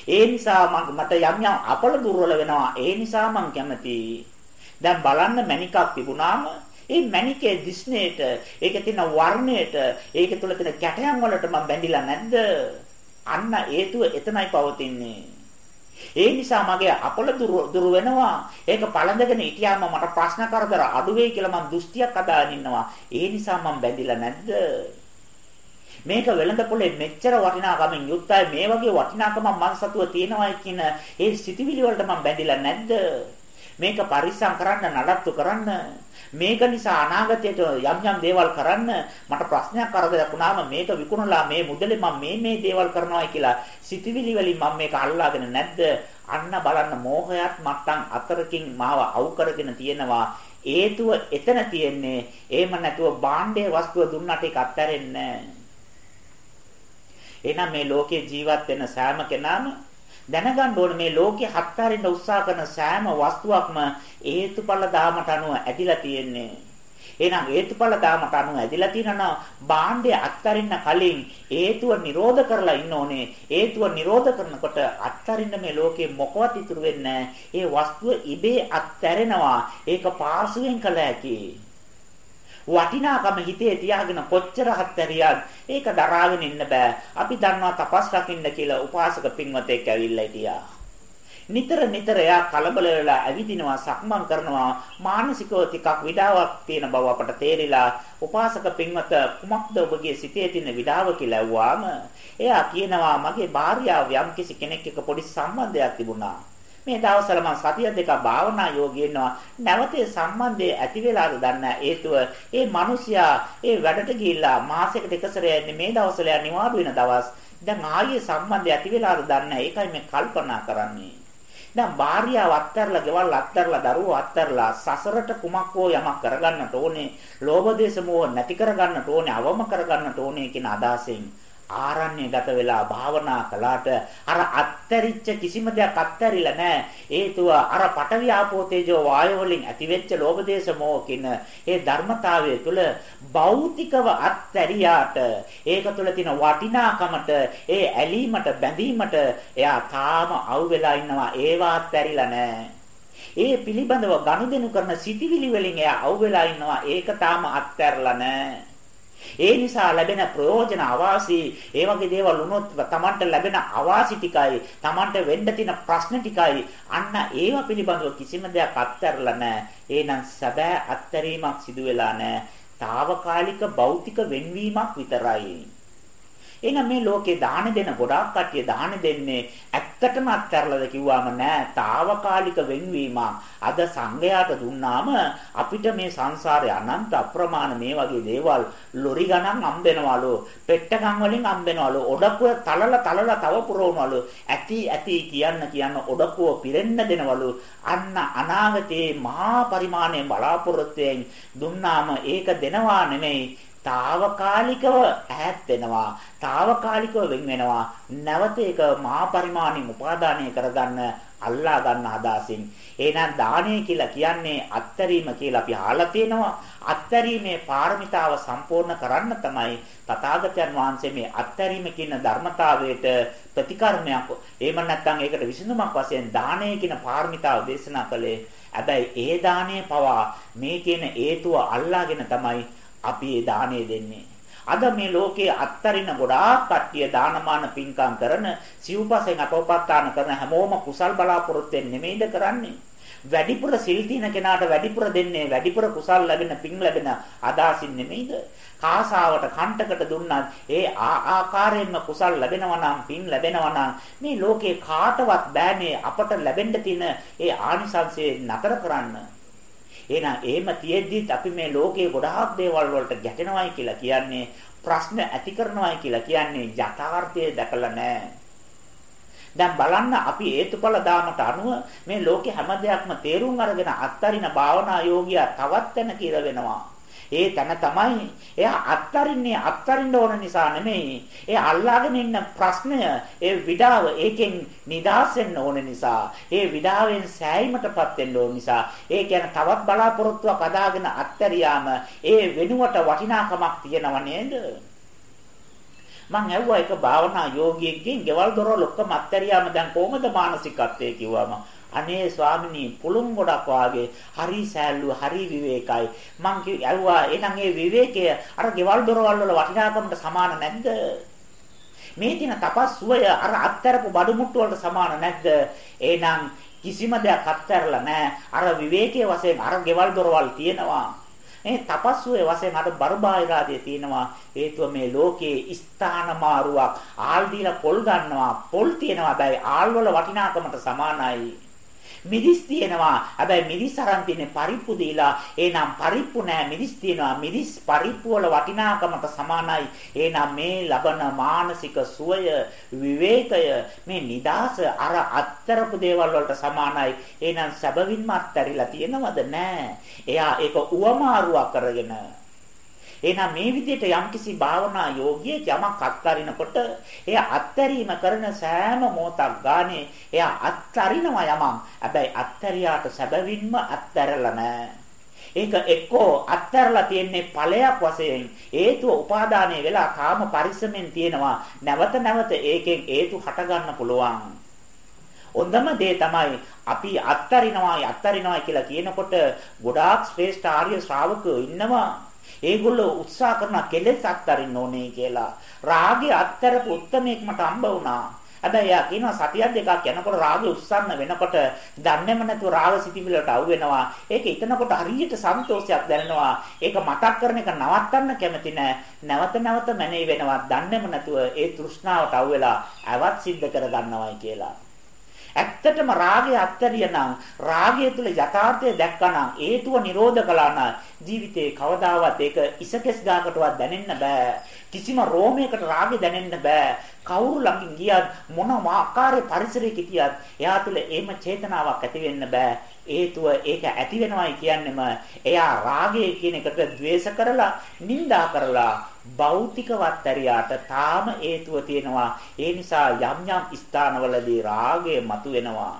Speaker 1: ඒ නිසා මට යම් යම් අපල දුර්වල වෙනවා. ඒ නිසා මම කැමතියි. දැන් බලන්න මණිකක් තිබුණාම ඒ මණිකේ දිස්නේට, ඒකේ තියෙන වර්ණයට, ඒකේ තුල තියෙන කැටයන් වලට මම බැඳිලා නැද්ද? අන්න හේතුව එතනයි පවතින්නේ. ඒ නිසා මගේ අපල දුරු වෙනවා. ඒක පළඳගෙන හිටියාම මට ප්‍රශ්න කරදර අඩු වෙයි කියලා මම දෘෂ්ටියක් අදාගෙන ඉන්නවා. ඒ නිසා මම බැඳිලා නැද්ද? මේක වෙළඳ පොලේ මෙච්චර වටිනාකමින් යුක්තයි මේ වගේ වටිනාකමක් මන් සතුව තියෙනවායි කියන ඒ සිටිවිලි වලට මම බැඳිලා නැද්ද මේක පරිස්සම් කරන්න නඩත්තු කරන්න මේක නිසා අනාගතයට යම් යම් දේවල් කරන්න මට ප්‍රශ්නයක් කරදරයක් වුණාම මේක විකුණලා මේ මුදලේ මම මේ මේ දේවල් කරනවායි කියලා සිතවිලි වලින් මම මේක අල්ලාගෙන නැද්ද? අන්න බලන්න මෝහයත් මත්තන් අතරකින් මාව අවු කරගෙන තියෙනවා. හේතුව එතන තියෙන්නේ එහෙම නැතුව භාණ්ඩයේ වස්තුව දුන්නට ඒක අත්හැරෙන්නේ එහෙනම් මේ ලෝකේ ජීවත් වෙන සෑම කෙනාම දැනගන්න ඕනේ මේ ලෝකේ හත්තරින්න උත්සාහ කරන සෑම වස්තුවක්ම හේතුඵල දාමට අනුව ඇදිලා තියෙන්නේ. එහෙනම් හේතුඵල දාමට අනුව ඇදිලා තියෙනවා භාණ්ඩය අත්තරින්න කලින් හේතුව නිරෝධ කරලා ඉන්න ඕනේ. හේතුව නිරෝධ කරනකොට අත්තරින්න මේ ලෝකේ මොකවත් ඉතුරු වෙන්නේ ඒ වස්තුව ඉබේ අත්හැරෙනවා. ඒක පාසුවෙන් කළ හැකියි. වටිනාකම හිතේ තියාගෙන කොච්චර හත්තරියක් ඒක දරාගෙන ඉන්න බෑ. අපි දන්නවා තපස් රකින්න කියලා උපාසක පින්වතෙක් ඇවිල්ලා හිටියා. නිතර නිතර එයා කලබල වෙලා ඇවිදිනවා සක්මන් කරනවා මානසිකව ටිකක් විඩාවක් තියෙන බව අපට තේරිලා උපාසක පින්වත කුමක්ද ඔබගේ සිතේ තියෙන විඩාව කියලා ඇහුවාම එයා කියනවා මගේ භාර්යාව යම්කිසි කෙනෙක් එක්ක පොඩි සම්බන්ධයක් තිබුණා මේ දවස්වල මම සතිය දෙක භාවනා යෝගී වෙනවා. නැවතේ සම්බන්ධය ඇති වෙලාද දන්නේ හේතුව ඒ මිනිසයා ඒ වැඩට ගිහිල්ලා මාසෙකට එක සැරයක් යන්නේ මේ දවස්වල නිවාඩු වෙන දවස්. දැන් ආයේ සම්බන්ධය ඇති වෙලාද දන්නේ ඒකයි මේ කල්පනා කරන්නේ. දැන් භාර්යාව අත්තරලා, ගෙවල් අත්තරලා, දරුවෝ අත්තරලා සසරට කුමක් හෝ යමක් කරගන්නට ඕනේ. ලෝභ දේශ මොහ නැති කරගන්නට ඕනේ, අවම කරගන්නට ඕනේ කියන අදහසෙන් ආරණ්‍ය ගත වෙලා භාවනා කළාට අර අත්තරිච්ච කිසිම දෙයක් අත්තරිලා නැහැ. හේතුව අර පඨවි ආපෝ තේජෝ වායෝ වලින් ඇතිවෙච්ච ලෝභ දේශ මොහකින ඒ ධර්මතාවය තුළ භෞතිකව අත්තරියාට ඒක තුළ තියෙන වටිනාකමට ඒ ඇලීමට බැඳීමට එයා තාම අවු වෙලා ඉන්නවා. ඒවා අත්තරිලා නැහැ. ඒ පිළිබඳව ගනුදෙනු කරන සිටිවිලි වලින් එයා අවු වෙලා ඉන්නවා. ඒක තාම අත්හැරලා නැහැ. ඒ නිසා ලැබෙන ප්‍රයෝජන අවාසි ඒ වගේ දේවල් වුණොත් Tamanට ලැබෙන අවාසි ටිකයි Tamanට වෙන්න තියෙන ප්‍රශ්න ටිකයි අන්න ඒව පිළිබඳව කිසිම දෙයක් අත්හැරලා නැහැ. එහෙනම් සැබෑ අත්හැරීමක් සිදු වෙලා නැහැ. తాවකාලික භෞතික වෙන්වීමක් විතරයි. එහෙනම් මේ ලෝකේ දාන දෙන ගොඩාක් කට්ටිය දාන දෙන්නේ ඇත්තටම අත්හැරලාද කිව්වම නෑ తాවකාලික වෙන්වීමක්. අද සංඝයාට දුන්නාම අපිට මේ සංසාරේ අනන්ත අප්‍රමාණ මේ වගේ දේවල් ලොරි ගණන් හම්බෙනවලු. පෙට්ටගම් වලින් හම්බෙනවලු. ඔඩකුව තලලා තලලා තව පුරවනවලු. ඇති ඇති කියන්න කියන්න ඔඩකුව පිරෙන්න දෙනවලු. අන්න අනාගතේ මහා පරිමාණයෙන් බලාපොරොත්තුෙන් දුන්නාම ඒක දෙනවා නෙමෙයි తాවකාලිකව ඈත් වෙනවා తాවකාලිකව වෙන් වෙනවා. නැවත ඒක මහා පරිමාණින් උපාදානය කරගන්න අල්ලා ගන්න අදහසින් එහෙනම් දානය කියලා කියන්නේ අත්තරීම කියලා අපි අහලා තියෙනවා. අත්තරීමේ පාරමිතාව සම්පූර්ණ කරන්න තමයි තථාගතයන් වහන්සේ මේ අත්තරීම කියන ධර්මතාවයට ප්‍රතිකර්මයක් එහෙම නැත්නම් ඒකට විසඳුමක් වශයෙන් දානය කියන පාරමිතාව දේශනා කළේ. හැබැයි ඒ දාණය පවා මේ කියන හේතුව අල්ලාගෙන තමයි අපි ඒ දාණය දෙන්නේ. අද මේ ලෝකයේ අත්තරින ගොඩාක් කට්ටිය දානමාන පින්කම් කරන සිව්පසෙන් අපෝපත්තාන කරන හැමෝම කුසල් බලාපොරොත්තු නෙමෙයිද කරන්නේ. වැඩිපුර සිල් තින කෙනාට වැඩිපුර දෙන්නේ වැඩිපුර කුසල් ලැබෙන පින් ලැබෙන අදාසින් නෙමෙයිද? කාසාවට කණ්ඩකට දුන්නත් ඒ ආකාරයෙන්ම කුසල් ලැබෙනවා නම් පින් ලැබෙනවා නම් මේ ලෝකේ කාටවත් බෑනේ අපට ලැබෙන්න තියෙන ඒ ආනිසංසය නතර කරන්න. එහෙනම් එහෙම තියෙද්දිත් අපි මේ ලෝකයේ ගොඩාක් දේවල් වලට ගැටෙනවයි කියලා කියන්නේ ප්‍රශ්න ඇති කරනවයි කියලා කියන්නේ යථාර්ථය දැකලා නැහැ. දැන් බලන්න අපි හේතුඵල දාමට අනුව මේ ලෝකේ හැම දෙයක්ම තේරුම් අරගෙන අත්තරින භාවනා යෝගියා තවත් තැන කියලා වෙනවා. ඒ තැන තමයි එයා අත්තරින්නේ අත්තරින්න ඕන නිසා නෙමෙයි. ඒ අල්ලාගෙන ඉන්න ප්‍රශ්නය, ඒ විඩාව ඒකෙන් නිදහස් වෙන්න ඕන නිසා, ඒ විඩාවෙන් සෑයීමටපත් වෙන්න ඕන නිසා, ඒ කියන්නේ තවත් බලාපොරොත්තුවක් අදාගෙන අත්තරියාම ඒ වෙනුවට වටිනාකමක් තියෙනව නේද? මං ඇහුවා එක භාවනා යෝගියෙක්ගෙන් ගෙවල් දොරවල් ඔක්කොම අත්තරියාම දැන් කොහොමද මානසිකත්වයේ කිව්වම අනේ ස්වාමිනී පුළුන් ගොඩක් වාගේ හරි සෑල්ලු හරි විවේකයි. මං කිව්වා එහෙනම් ඒ විවේකය අර ගෙවල් දොරවල් වල වටිනාකමට සමාන නැද්ද? මේ දින තපස් සුවය අර අත්තරපු බඩු මුට්ටු වලට සමාන නැද්ද? එහෙනම් කිසිම දෙයක් අත්තරලා නැහැ. අර විවේකයේ වශයෙන් අර ගෙවල් දොරවල් තියෙනවා. මේ තපස්සුවේ වශයෙන් අර බරබාහිරාදී තියෙනවා. හේතුව මේ ලෝකයේ ස්ථාන මාරුවක්. ආල් දීලා පොල් ගන්නවා. පොල් තියෙනවා. හැබැයි ආල් වල වටිනාකමට සමානයි. මිදිස් තියෙනවා. හැබැයි මිදිස් අරන් තියෙන්නේ පරිප්පු දීලා. එහෙනම් පරිප්පු නෑ මිදිස් තියෙනවා. මිදිස් පරිප්පු වල වටිනාකමට සමානයි. එහෙනම් මේ ලබන මානසික සුවය, විවේකය, මේ නිදාස අර අත්තරපු දේවල් වලට සමානයි. එහෙනම් සැබවින්ම අත්හැරිලා තියෙනවද නෑ. එයා ඒක උවමාරුවක් කරගෙන එහෙනම් මේ විදිහට යම්කිසි භාවනා යෝගියෙක් යමක් අත්හරිනකොට එයා අත්හැරීම කරන සෑම මොහොතක් ගානේ එයා අත්හරිනවා යමක්. හැබැයි අත්හැරියාට සැබවින්ම අත්හැරලා නැහැ. ඒක එක්කෝ අත්හැරලා තියෙන්නේ ඵලයක් වශයෙන් හේතුව උපාදානයේ වෙලා කාම පරිස්සමෙන් තියෙනවා. නැවත නැවත ඒකෙන් හේතු හට ගන්න පුළුවන්. හොඳම දේ තමයි අපි අත්තරිනවායි අත්තරිනවායි කියලා කියනකොට ගොඩාක් ශ්‍රේෂ්ඨ ආර්ය ශ්‍රාවකයෝ ඉන්නවා ඒගොල්ලෝ උත්සාහ කරන කෙලෙස් අත්තරින්න ඕනේ කියලා. රාගය අත්තරපු උත්මේක් මට හම්බ වුණා. හැබැයි යා කියනවා සතියක් දෙකක් යනකොට රාගය උස්සන්න වෙනකොට දන්නේම නැතුව රාග සිතිවිලට අවු වෙනවා. ඒක හිතනකොට හරියට සන්තෝෂයක් දැනෙනවා. ඒක මතක් කරන එක නවත්තන්න කැමති නෑ. නැවත නැවත මැනේ වෙනවා. දන්නේම නැතුව ඒ තෘෂ්ණාවට අවු වෙලා ඇවත් සිද්ධ කර ගන්නවයි කියලා. ඇත්තටම රාගය අත්තරියනම් රාගය තුල යථාර්ථය දැක්කනම් හේතුව නිරෝධ කළානම් ජීවිතේ කවදාවත් ඒක ඉසකෙස් ගාකටවත් දැනෙන්න බෑ. කිසිම රෝමයකට රාගය දැනෙන්න බෑ. කවුරු ළඟින් ගියත් මොන ආකාරයේ පරිසරයක ගියත් එයා තුළ එහෙම චේතනාවක් ඇති වෙන්න බෑ. හේතුව ඒක ඇති වෙනවයි කියන්නේම එයා රාගය කියන එකට ද්වේෂ කරලා නිඳා කරලා භෞතිකවත් ඇරියාට තාම හේතුව තියෙනවා. ඒ නිසා යම් යම් ස්ථානවලදී රාගය මතුවෙනවා.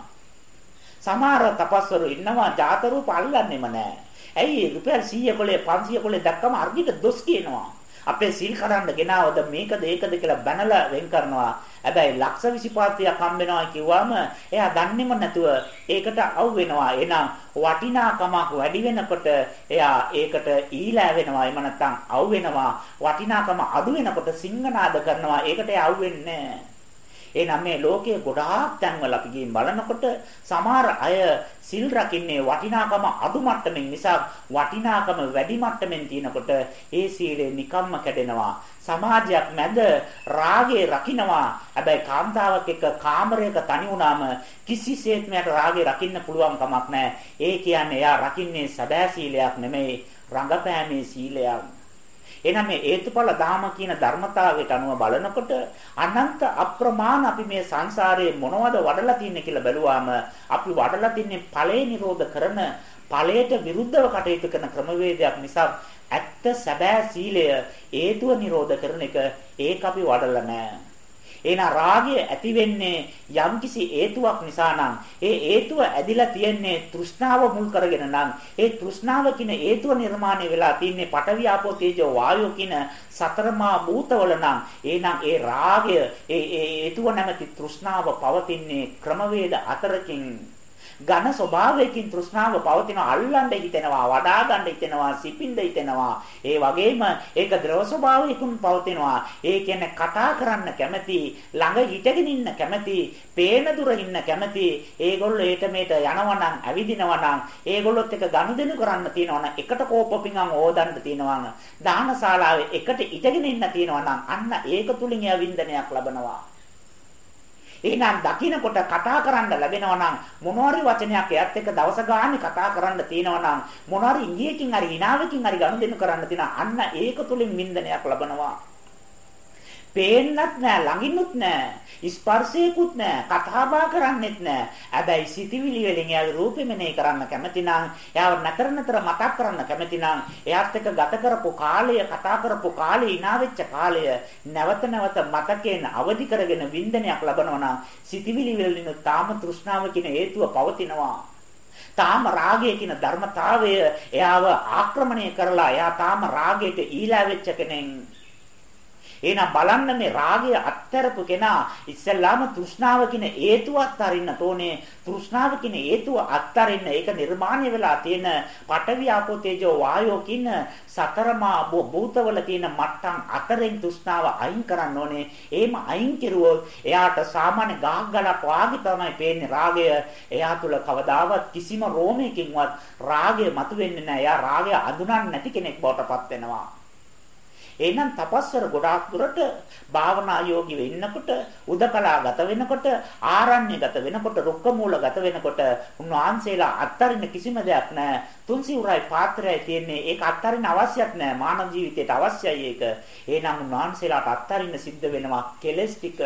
Speaker 1: සමහර තපස්වරු ඉන්නවා ජාතරූප අල්ලන්නෙම නැහැ. ඇයි රුපියල් 100 කොලේ 500 කොලේ දැක්කම අර්ගිට දොස් කියනවා. අපේ සීල් කඩන්න ගෙනාවද මේකද ඒකද කියලා බැනලා වෙන් කරනවා. හැබැයි ලක්ෂ 25ක් හම්බෙනවා කිව්වම එයා දන්නේම නැතුව ඒකට අවු වෙනවා. එහෙනම් වටිනාකමක් වැඩි වෙනකොට එයා ඒකට ඊළෑ වෙනවා. එහෙම නැත්නම් අවු වෙනවා. වටිනාකම අඩු වෙනකොට සිංහනාද කරනවා. ඒකට එයා අවු වෙන්නේ නැහැ. එහෙනම් මේ ලෝකයේ ගොඩාක් තැන්වල අපි ගිහින් බලනකොට සමහර අය සිල් රකින්නේ වටිනාකම අඩු මට්ටමින් නිසා වටිනාකම වැඩි මට්ටමින් තියෙනකොට ඒ සීලය නිකම්ම කැඩෙනවා. සමාජයක් මැද රාගේ රකින්නවා. හැබැයි කාන්තාවක් එක්ක කාමරයක තනි වුණාම කිසිසේත් මෙයාට රාගේ රකින්න පුළුවන් කමක් නැහැ. ඒ කියන්නේ එයා රකින්නේ සැබෑ සීලයක් නෙමෙයි රඟපෑමේ සීලයක්. එහෙනම් මේ හේතුඵල ධාම කියන ධර්මතාවයට අනුව බලනකොට අනන්ත අප්‍රමාණ අපි මේ සංසාරයේ මොනවද වඩලා තින්නේ කියලා බැලුවාම අපි වඩලා තින්නේ ඵලේ නිරෝධ කරන ඵලයට විරුද්ධව කටයුතු කරන ක්‍රමවේදයක් නිසා ඇත්ත සැබෑ සීලය හේතුව නිරෝධ කරන එක ඒක අපි වඩලා නැහැ. එහෙනම් රාගය ඇති වෙන්නේ යම්කිසි හේතුවක් නිසා නම් ඒ හේතුව ඇදිලා තියෙන්නේ තෘෂ්ණාව මුල් කරගෙන නම් ඒ තෘෂ්ණාව කියන හේතුව නිර්මාණය වෙලා තින්නේ පඨවි ආපෝ තේජෝ වායෝ කියන සතරමා භූතවල නම්. එහෙනම් ඒ රාගය ඒ හේතුව නැමැති තෘෂ්ණාව පවතින්නේ ක්‍රමවේද හතරකින් ඝන ස්වභාවයකින් තෘෂ්ණාව පවතින අල්ලන්න හිතෙනවා වඩා ගන්න හිතෙනවා සිපින්ද හිතෙනවා. ඒ වගේම ඒක ද්‍රව ස්වභාවයකින් පවතිනවා. ඒ කියන්නේ කතා කරන්න කැමැති ළඟ හිටගෙන ඉන්න කැමැති පේන දුර ඉන්න කැමැති. ඒගොල්ලෝ ඒට මේට යනවා නම් ඇවිදිනවා නම් ඒගොල්ලොත් එක ගනුදෙනු කරන්න තියෙනවා නම් එකට කෝපපින්ගම් ඕදන්න තියෙනවා නම් දානශාලාවේ එකට ඉඳගෙන ඉන්න තියෙනවා නම් අන්න ඒක තුලින් එයා වින්දනයක් ලබනවා. එහෙනම් දකින්නකොට කතා කරන්න ලැබෙනවා නම් මොනවාරි වචනයක් එයත් එක්ක දවස ගානේ කතා කරන්න තියෙනවා නම් මොනවාරි ඉංග්‍රීසියෙන් හරි හිනාවකින් හරි ගනුදෙනු කරන්න තියෙන අන්න ඒක තුලින් වින්දනයක් ලබනවා. පේන්නත් නෑ ළඟිනුත් නෑ ස්පර්ශයකුත් නෑ කතා බහ කරන්නෙත් නෑ. හැබැයි සිතිවිලි වලින් එයාගේ රූපෙ මෙනේ කරන්න කැමති නම් එයාව නතර නතර මතක් කරන්න කැමති නම් එයාත් එක්ක ගත කරපු කාලය කතා කරපු කාලය ඉනා වෙච්ච කාලය නැවත නැවත මතකයෙන් අවදි කරගෙන වින්දනයක් ලබනවා නම් සිතිවිලි වලින් තාම තෘෂ්ණාව කියන හේතුව පවතිනවා. තාම රාගය කියන ධර්මතාවය එයාව ආක්‍රමණය කරලා එයා තාම රාගයට ඊළා වෙච්ච කෙනෙක්. එහෙනම් බලන්න මේ රාගය අත්තරපු කෙනා ඉස්සෙල්ලාම තෘෂ්ණාව කියන හේතුව අත්තරින්න තෝනේ. තෘෂ්ණාව කියන හේතුව අත්තරින්න ඒක නිර්මාණය වෙලා තියෙන පඨවි ආපෝ තේජෝ වායෝ කියන සතරමා භූතවල තියෙන මට්ටම් අතරින් තෘෂ්ණාව අයින් කරන්න ඕනේ. එහෙම අයින් කෙරුවොත් එයාට සාමාන්‍ය ගහක් ගලක් වාගේ තමයි පේන්නේ රාගය. එයා තුල කවදාවත් කිසිම රෝමයකින්වත් රාගය මතුවෙන්නේ නැහැ. එයා රාගය අඳුනන්නේ නැති කෙනෙක් බවට පත් වෙනවා. එහෙනම් තපස්වර ගොඩාක් දුරට භාවනා යෝගී වෙන්නකොට උදකලා ගත වෙනකොට ආරණ්‍ය ගත වෙනකොට රුක්ක මූල ගත වෙනකොට උන්වහන්සේලා අත්තරින්න කිසිම දෙයක් නැහැ. තුන්සිවුරයි පාත්‍රයයි තියෙන්නේ ඒක අත්තරින්න අවශ්‍යත් නැහැ. මානව ජීවිතයට අවශ්‍යයි ඒක. එහෙනම් උන්වහන්සේලාට අත්තරින්න සිද්ධ වෙනවා කෙලස් ටික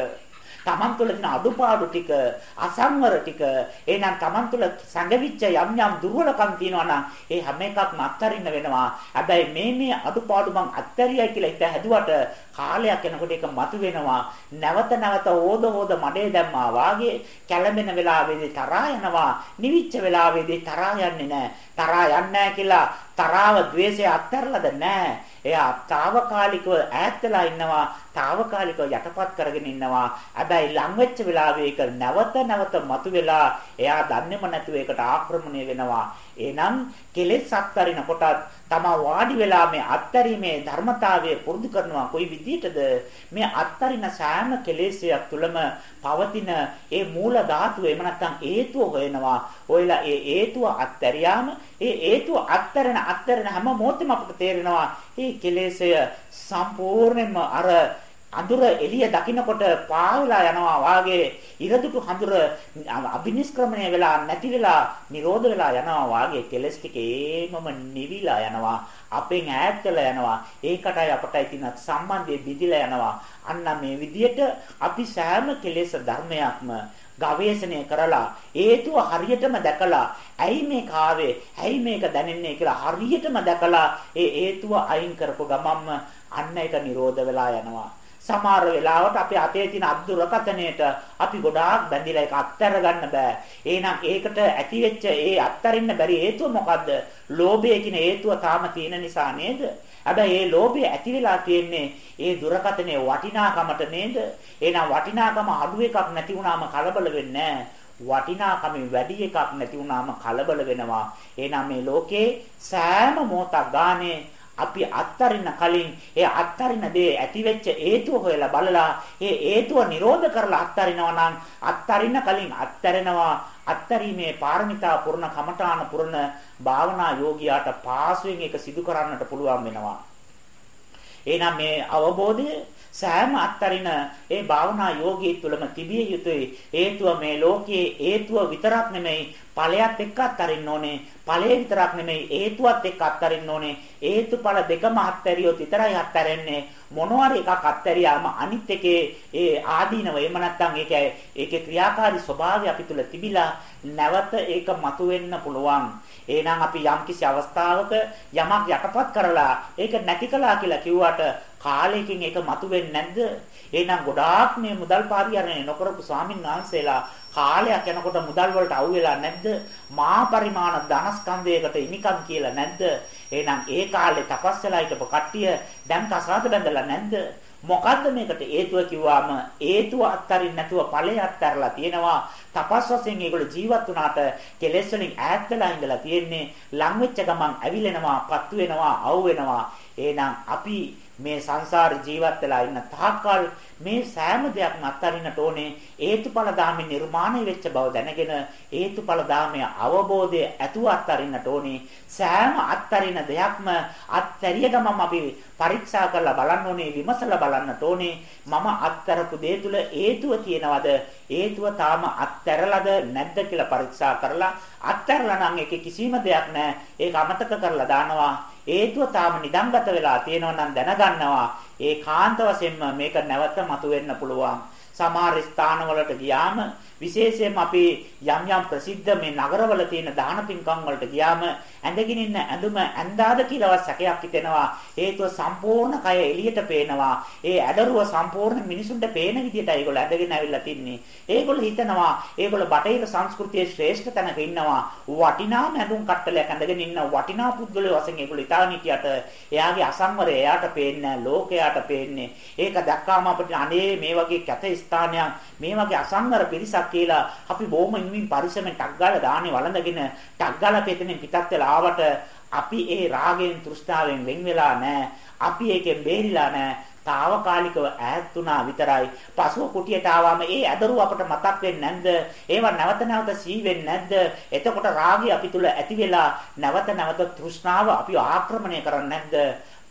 Speaker 1: තමන් තුළ තියෙන අඩුපාඩු ටික අසංවර ටික එහෙනම් තමන් තුළ සංගවිච්ච යම් යම් දුර්වලකම් තියෙනවා නම් ඒ හැම එකක්ම අත්හරින්න වෙනවා. හැබැයි මේ මේ අඩුපාඩු මං අත්හැරියයි කියලා හිත හැදුවට කාලයක් යනකොට ඒක මතුවෙනවා. නැවත නැවත හොද හොද මඩේ දැම්මා වාගේ කැළඹෙන වෙලාවේදී තරහා යනවා. නිවිච්ච වෙලාවේදී තරහා යන්නේ නැහැ. තරහා යන්නේ නැහැ කියලා තරාව द्वේෂය අත්හැරලාද නැහැ. එයා తాවකාලිකව ඈත් වෙලා ඉන්නවා. తాවකාලිකව යටපත් කරගෙන ඉන්නවා. හැබැයි ලං වෙච්ච වෙලාවේ ඒක නැවත නැවත මතුවෙලා එයා දන්නේම නැතුව ඒකට ආක්‍රමණය වෙනවා. එහෙනම් කෙලෙස් අත්හරිනකොටත් තමා වාඩි වෙලා මේ අත්තරීමේ ධර්මතාවය පුරුදු කරනවා. කොයි විදිහටද මේ අත්තරින සෑම කෙලෙසයක් තුළම පවතින ඒ මූල ධාතුව එහෙම නැත්නම් හේතුව හොයනවා. ඔයලා ඒ හේතුව අත්තරියාම ඒ හේතුව අත්තරන අත්තරන හැම මොහොතෙම අපට තේරෙනවා. මේ කෙලෙසය සම්පූර්ණයෙන්ම අර අඳුර එළිය දකින්නකොට පාවලා යනවා වාගේ ඉරදුටු හඳුර අබිනිෂ්ක්‍රමණය වෙලා නැති වෙලා නිරෝධ වෙලා යනවා වාගේ කෙලස් ටික ඒමම නිවිලා යනවා. අපෙන් ඈත් වෙලා යනවා. ඒකටයි අපටයි තියෙන සම්බන්ධය බිඳිලා යනවා. අන්න මේ විදියට අපි සෑම කෙලෙස් ධර්මයක්ම ගවේෂණය කරලා හේතුව හරියටම දැකලා ඇයි මේක ආවේ? ඇයි මේක දැනෙන්නේ කියලා හරියටම දැකලා ඒ හේතුව අයින් කරපු ගමන්ම අන්න ඒක නිරෝධ වෙලා යනවා. සමහර වෙලාවට අපේ අතේ තියෙන අද්දුරකතනයට අපි ගොඩාක් බැඳිලා ඒක අත්හැර ගන්න බෑ. එහෙනම් ඒකට ඇති වෙච්ච ඒ අත්හරින්න බැරි හේතුව මොකද්ද? ලෝභය කියන හේතුව තාම තියෙන නිසා නේද? හැබැයි ඒ ලෝභය ඇති වෙලා තියෙන්නේ ඒ දුරකතනේ වටිනාකමට නේද? එහෙනම් වටිනාකම අඩු එකක් නැති වුනාම කලබල වෙන්නේ වටිනාකම වැඩි එකක් නැති වුනාම කලබල වෙනවා. එහෙනම් මේ ලෝකේ සෑම මොහොතක් ගානේ අපි අත්තරින්න කලින් ඒ අත්තරින දේ ඇතිවෙච්ච හේතුව හොයලා බලලා ඒ හේතුව නිරෝධ කරලා අත්තරිනවා නම් අත්තරින්න කලින් අත්තරනවා. අත්තරීමේ පාරමිතා පුරණ කමඨාන පුරණ භාවනා යෝගියාට පාසුවෙන් ඒක සිදු කරන්නට පුළුවන් වෙනවා. එහෙනම් මේ අවබෝධය සෑම අත්තරින ඒ භාවනා යෝගී තුළම තිබිය යුතුයි. හේතුව මේ ලෝකයේ හේතුව විතරක් නෙමෙයි ඵලයක් එක්ක අත්තරින්න ඕනේ. ඵලය විතරක් නෙමෙයි හේතුවත් එක්ක අත්තරින්න ඕනේ. හේතුඵල දෙකම අත්තරියොත් විතරයි අත්තරන්නේ. මොනවාරි එකක් අත්තරියාම අනිත් එකේ ඒ ආදීනව එහෙම නැත්නම් ඒක ඒකේ ක්‍රියාකාරී ස්වභාවය අපි තුල තිබිලා නැවත ඒක මතුවෙන්න පුළුවන්. එහෙනම් අපි යම්කිසි අවස්ථාවක යමක් යටපත් කරලා ඒක නැති කළා කියලා කිව්වට කාලයකින් ඒක මතුවෙන්නේ නැද්ද? එහෙනම් ගොඩාක් මේ මුදල් පාරිහරණය නොකරපු ස්වාමීන් වහන්සේලා කාලයක් යනකොට මුදල් වලට අවු වෙලා නැද්ද? මහා පරිමාණ ධනස්කන්ධයකට ඉනිකම් කියලා නැද්ද? එහෙනම් ඒ කාලේ තපස් වෙලා හිටපු කට්ටිය දැන් කසාද බැඳලා නැද්ද? මොකද්ද මේකට හේතුව කිව්වාම හේතුව අත්තරින් නැතුව ඵලය අත්තරලා තියෙනවා තපස් වශයෙන් ඒගොල්ලෝ ජීවත් වුණාට කෙලෙස් වලින් ඈත් වෙලා ඉඳලා තියෙන්නේ ලං වෙච්ච ගමන් ඇවිලෙනවා පත්තු වෙනවා අවු වෙනවා එහෙනම් අපි මේ සංසාර ජීවත් වෙලා ඉන්න තාක්කල් මේ සෑම දෙයක්ම අත්හරින්නට ඕනේ හේතුඵල ධාමේ නිර්මාණය වෙච්ච බව දැනගෙන හේතුඵල ධාමයේ අවබෝධය ඇතුව අත්හරින්නට ඕනේ. සෑම අත්හරින දෙයක්ම අත්හැරිය ගමන් අපි පරීක්ෂා කරලා බලන්න ඕනේ විමසලා බලන්නට ඕනේ. මම අත්තරපු දේ තුල හේතුව තියනවද? හේතුව තාම අත්තරලාද නැද්ද කියලා පරීක්ෂා කරලා අත්තරලා නම් ඒකේ කිසිම දෙයක් නැහැ. ඒක අමතක කරලා දානවා. හේතුව තාම නිදන්ගත වෙලා තියෙනවා නම් දැනගන්නවා. ඒ කාන්ත වශයෙන්ම මේක නැවත මතුවෙන්න පුළුවන්. සමහර ස්ථානවලට ගියාම විශේෂයෙන්ම අපි යම් යම් ප්‍රසිද්ධ මේ නගරවල තියෙන දාන පින්කම් වලට ගියාම ඇඳගෙන ඉන්න ඇඳුම ඇඳාද කියලාවත් සැකයක් හිතෙනවා. හේතුව සම්පූර්ණ කය එළියට පේනවා. ඒ ඇඩරුව සම්පූර්ණ මිනිසුන්ට පේන විදිහට ඒගොල්ලෝ ඇඳගෙන ඇවිල්ලා තින්නේ. ඒගොල්ලෝ හිතනවා ඒගොල්ලෝ බටහිර සංස්කෘතියේ ශ්‍රේෂ්ඨ තැනක ඉන්නවා. වටිනා ඇඳුම් කට්ටලයක් ඇඳගෙන ඉන්න වටිනා පුද්ගලයෝ වශයෙන් ඒගොල්ලෝ ඉතාලි හිටියට එයාගේ අසංවරය එයාට පේන්නේ ලෝකයට පේන්නේ. ඒක දැක්කාම අපිට අනේ මේ වගේ කැත ස්ථානයක් මේ වගේ අසංවර පිරිසක් කියලා අපි බොහොම ඉන්මින් පරිස්සමෙන් ටක් ගාලා දාන්නේ වළඳගෙන ටක් ගාලා පෙතෙනින් පිටත් වෙලා ආවට අපි ඒ රාගයෙන් තෘෂ්ණාවෙන් වෙන් වෙලා නැහැ. අපි ඒකෙන් බේරිලා නැහැ. తాවකාලිකව ඈත් වුණා විතරයි. පසුව කුටියට ආවම ඒ ඇදරුව අපට මතක් වෙන්නේ නැද්ද? ඒවා නැවත නැවත සී වෙන්නේ නැද්ද? එතකොට රාගය අපි තුල ඇති වෙලා නැවත නැවත තෘෂ්ණාව අපි ආක්‍රමණය කරන්නේ නැද්ද?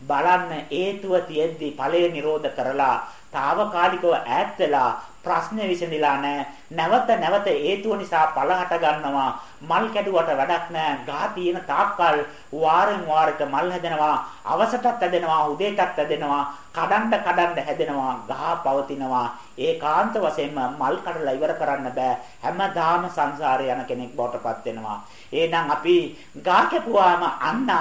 Speaker 1: බලන්න හේතුව තියෙද්දි ඵලය නිරෝධ කරලා తాවකාලිකව ඈත් වෙලා ප්‍රශ්නේ විසඳිලා නැහැ. නැවත නැවත හේතුව නිසා ඵල හට ගන්නවා. මල් කැඩුවට වැඩක් නැහැ. ගහ තියෙන තාක්කල් වාරෙන් වාරට මල් හැදෙනවා. අවසටත් හැදෙනවා, උදේටත් හැදෙනවා, කඩන්න කඩන්න හැදෙනවා, ගහ පවතිනවා. ඒකාන්ත වශයෙන්ම මල් කඩලා ඉවර කරන්න බෑ. හැමදාම සංසාරේ යන කෙනෙක් බවටපත් වෙනවා. එහෙනම් අපි ගා කැපුවාම අන්න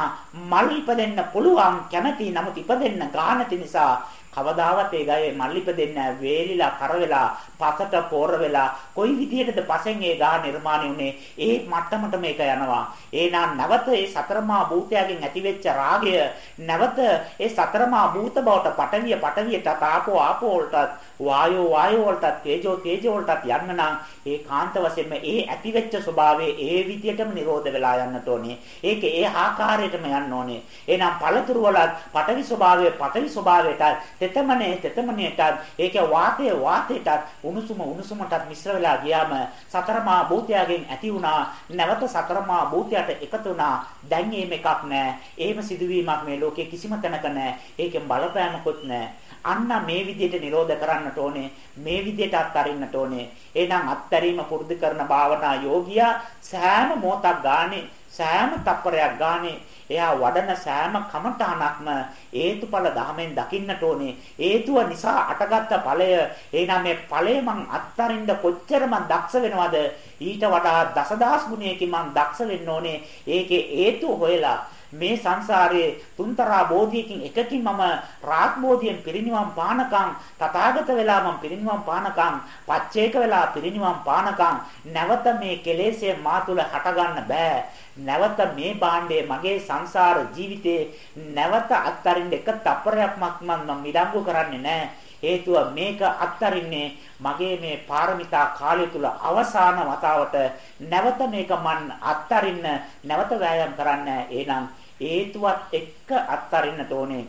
Speaker 1: මල් ඉපදෙන්න පුළුවන් කැමැති නමුත් ඉපදෙන්න ගා නැති නිසා කවදාවත් ඒ ගහේ මල්ලිප දෙන්නේ නැහැ. වේලිලා කර වෙලා, පසට පෝර වෙලා, කොයි විදිහටද පසෙන් ඒ ගහ නිර්මාණය වුනේ? ඒ මට්ටමට මේක යනවා. එහෙනම් නැවත ඒ සතරමා භූතයන්ගෙන් ඇතිවෙච්ච රාගය නැවත ඒ සතරමා භූත බවට පටවිය පටවියට ආපෝ ආපෝ වලටත් වායෝ වායෝ වලටත් තේජෝ තේජෝ වලටත් යන්න නම් ඒ කාන්ත වශයෙන්ම ඒ ඇතිවෙච්ච ස්වභාවයේ ඒ විදිහටම නිරෝධ වෙලා යන්නට ඕනේ. ඒක ඒ ආකාරයටම යන්න ඕනේ. එහෙනම් පළතුරු වලත් පටවි ස්වභාවය පටවි ස්වභාවයට තෙතමනේ තෙතමනේට ඒක වාතය වාතයටත් උණුසුම උණුසුමටත් මිශ්‍ර වෙලා ගියාම සතරමා භූතයගෙන් ඇති වුණා නැවත සතරමා භූතයට එකතු වුණා. දැන් එහෙම එකක් නැහැ. එහෙම සිදුවීමක් මේ ලෝකේ කිසිම තැනක නැහැ. ඒකෙන් බලපෑමකුත් නැහැ. අන්න මේ විදිහට නිරෝධ කරන්නට ඕනේ මේ විදිහට අත්හරින්නට ඕනේ. එහෙනම් අත්හැරීම පුරුදු කරන භාවනා යෝගියා සෑම මොහොතක් ගානේ සෑම තප්පරයක් ගානේ එයා වඩන සෑම කමඨානක්ම හේතුඵල ධමෙන් දකින්නට ඕනේ. හේතුව නිසා අටගත්ත ඵලය. එහෙනම් මේ ඵලය මං අත්හරින්න කොච්චර මං දක්ෂ වෙනවද? ඊට වඩා දසදහස් ගුණයකින් මං දක්ෂ වෙන්න ඕනේ. ඒකේ හේතු හොයලා මේ සංසාරයේ තුන්තරා බෝධියකින් එකකින් මම රාත් බෝධියෙන් පිරිනිවන් පානකම් තථාගත වෙලා මම පිරිනිවන් පානකම් පච්චේක වෙලා පිරිනිවන් පානකම් නැවත මේ කෙලෙස්ය මා තුල හටගන්න බෑ. නැවත මේ භාණ්ඩය මගේ සංසාර ජීවිතේ නැවත අත්තරින්න එක තප්පරයක් මම මිඩංගු කරන්නේ නැහැ හේතුව මේක අත්තරින්නේ මගේ මේ පාරමිතා කාලය තුල අවසාන වතාවට. නැවත මේක මන් අත්තරින්න නැවත වෑයම් කරන්න. එහෙනම් හේතුවත් එක්ක අත්හරින්නට ඕනේ.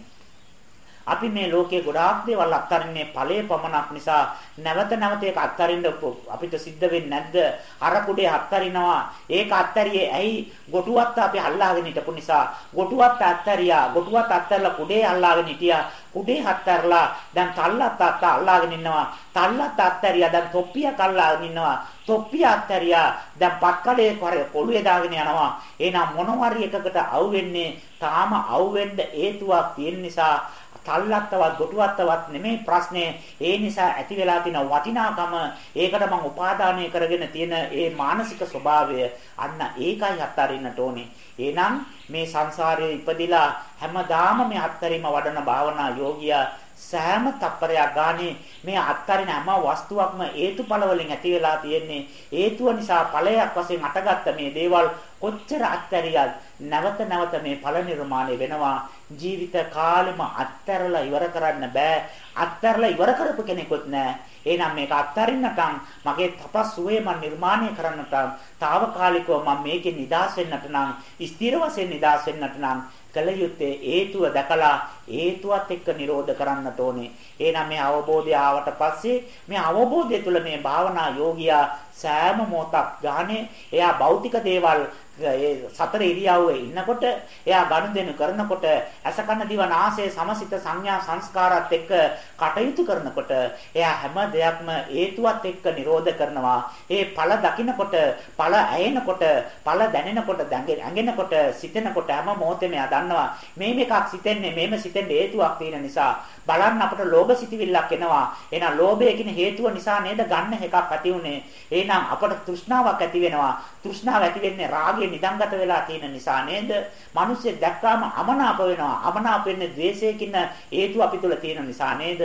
Speaker 1: අපි මේ ලෝකයේ ගොඩාක් දේවල් අත්හරින්නේ ඵලයේ පමණක් නිසා නැවත නැවත ඒක අත්හරින්න අපිට සිද්ධ වෙන්නේ නැද්ද? අර කුඩේ අත්හරිනවා. ඒක අත්හැරියේ ඇයි? ගොටුවත් අපි අල්ලාගෙන හිටපු නිසා. ගොටුවත් අත්හැරියා. ගොටුවත් අත්හැරලා කුඩේ අල්ලාගෙන හිටියා. කුඩේ අත්හැරලා දැන් තල්ලත් අත්ත අල්ලාගෙන ඉන්නවා. තල්ලත් අත්හැරියා. දැන් තොප්පියක් අල්ලාගෙන ඉන්නවා. තොප්පිය අත්හැරියා. දැන් පක්කලේ පොළුවේ දාගෙන යනවා. එහෙනම් මොනවාරි එකකට අවු වෙන්නේ තාම අවු වෙන්න හේතුවක් තියෙන නිසා තල්ලත්තවත් ගොටුවත්තවත් නෙමෙයි ප්‍රශ්නේ. ඒ නිසා ඇති වෙලා තියෙන වටිනාකම ඒකට මම උපාදානය කරගෙන තියෙන ඒ මානසික ස්වභාවය. අන්න ඒකයි අත්හරින්නට ඕනේ. එහෙනම් මේ සංසාරයේ ඉපදිලා හැමදාම මේ අත්හැරීම වඩන භාවනා යෝගියා සෑම තප්පරයක් ගානේ මේ අත්තරින හැම වස්තුවක්ම හේතුඵල වලින් ඇති වෙලා තියෙන්නේ. හේතුව නිසා ඵලයක් වශයෙන් අටගත්ත මේ දේවල් කොච්චර අත්තරියත් නැවත නැවත මේ ඵල නිර්මාණය වෙනවා. ජීවිත කාලෙම අත්තරලා ඉවර කරන්න බෑ. අත්තරලා ඉවර කරපු කෙනෙකුත් නෑ. එහෙනම් මේක අත්තරින්නකම් මගේ තපස් සුවේ මම නිර්මාණය කරන්නට తాවකාලිකව මම මේකේ නිදාස් වෙන්නට නම් ස්ථිර වශයෙන් නිදාස් වෙන්නට නම් කල යුත්තේ හේතුව දැකලා හේතුවත් එක්ක නිරෝධ කරන්නට ඕනේ. එහෙනම් මේ අවබෝධය ආවට පස්සේ මේ අවබෝධය තුළ මේ භාවනා යෝගියා සෑම මොහොතක් ගානේ එයා භෞතික දේවල් ඒ සතර ඉරියව්වේ ඉන්නකොට එයා ගනුදෙනු කරනකොට අසකන දිව නාසය සමසිත සංඥා සංස්කාරات එක්ක කටයුතු කරනකොට එයා හැම දෙයක්ම හේතුවත් එක්ක නිරෝධ කරනවා. ඒ ඵල දකින්නකොට ඵල ඇයෙනකොට ඵල දැනෙනකොට ඇඟෙනකොට සිතෙනකොට හැම මොහොතේම එයා දන්නවා මේ මේකක් සිතෙන්නේ මේම සිතෙන්න හේතුවක් තියෙන නිසා. බලන්න අපට ලෝභ සිතිවිල්ලක් එනවා. එහෙනම් ලෝභය කියන හේතුව නිසා නේද ගන්න එකක් ඇති උනේ එහෙනම් අපට තෘෂ්ණාවක් ඇති වෙනවා. තෘෂ්ණාව ඇති වෙන්නේ රාගය නිදන්ගත වෙලා තියෙන නිසා නේද? මිනිස්සු දැක්කාම අමනාප වෙනවා. අමනාප වෙන්නේ ද්වේෂයකින් හේතු අපි තුල තියෙන නිසා නේද?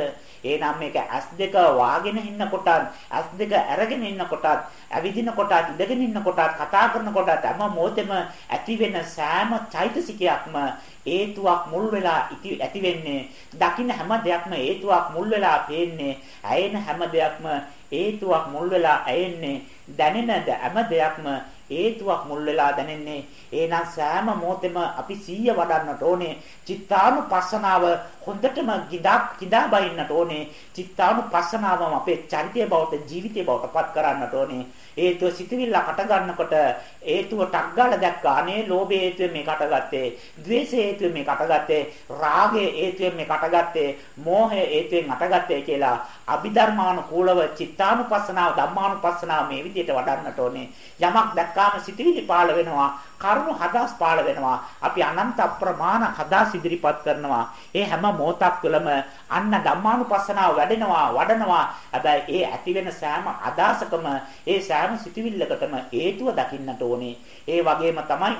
Speaker 1: එහෙනම් මේක S2 වාගෙන ඉන්න කොටත් S2 අරගෙන ඉන්න කොටත් ඇවිදින කොටත් ඉඳගෙන ඉන්න කොටත් කතා කරන කොටත් හැම මොහොතෙම ඇති වෙන සෑම චෛතසිකයක්ම හේතුවක් මුල් වෙලා ඇති වෙන්නේ දකින්න හැම දෙයක්ම හේතුවක් මුල් වෙලා පේන්නේ ඇයෙන හැම දෙයක්ම හේතුවක් මුල් වෙලා ඇයෙන්නේ දැනෙන හැම දෙයක්ම හේතුවක් මුල් වෙලා දැනෙන්නේ. එහෙනම් සෑම මොහොතෙම අපි සීය වඩන්නට ඕනේ. චිත්තානුපස්සනාව හොඳටම ගිඩක් කිදා බයින්නට ඕනේ. චිත්තානුපස්සනාවම අපේ චරිතය බවට ජීවිතය බවට පත් කරන්නට ඕනේ. හේතුව සිතවිල්ල කට ගන්නකොට හේතුව ටක් ගාලා දැක්කා. අනේ ලෝභය හේතුවෙන් මේ කටගත්තේ ද්වේෂය හේතුවෙන් මේ කටගත්තේ රාගය හේතුවෙන් මේ කටගත්තේ මෝහය හේතුවෙන් අටගත්තේ කියලා අභිධර්මානුකූලව චිත්තානුපස්සනාව ධම්මානුපස්සනාව මේ විදිහට වඩන්නට ඕනේ. යමක් දැක්කාම සිතවිලි පාළ වෙනවා කර්ම හදාස් පාළ වෙනවා. අපි අනන්ත අප්‍රමාණ හදාස් ඉදිරිපත් කරනවා. ඒ හැම මොහොතක් තුළම අන්න ධම්මානුපස්සනාව වැඩෙනවා, වඩනවා. හැබැයි ඒ ඇති වෙන සෑම අදාසකම, ඒ සෑම සිතුවිල්ලකටම හේතුව දකින්නට ඕනේ. ඒ වගේම තමයි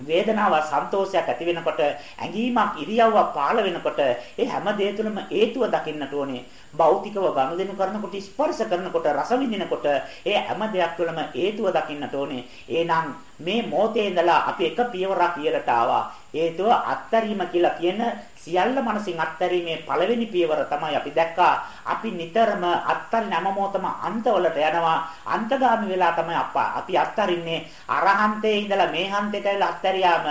Speaker 1: වේදනාව සන්තෝෂයක් ඇති වෙනකොට ඇඟීමක් ඉරියව්වක් පාළ වෙනකොට ඒ හැම දෙය තුළම හේතුව දකින්නට ඕනේ. භෞතිකව ගනුදෙනු කරනකොට ස්පර්ශ කරනකොට රස විඳිනකොට ඒ හැම දෙයක් තුළම හේතුව දකින්නට ඕනේ. එහෙනම් මේ මොහොතේ ඉඳලා අපි එක පියවරක් ඉහළට ආවා. හේතුව අත්තරීම කියලා කියන සියල්ල මනසින් අත්තරීමේ පළවෙනි පියවර තමයි අපි දැක්කා. අපි නිතරම අත්තල් නැම මොතම අන්තවලට යනවා. අන්තගාමි වෙලා තමයි අපි අත්තරින්නේ. අරහන්තේ ඉඳලා මේ හන්තේට ඇවිල්ලා අත්තරියාම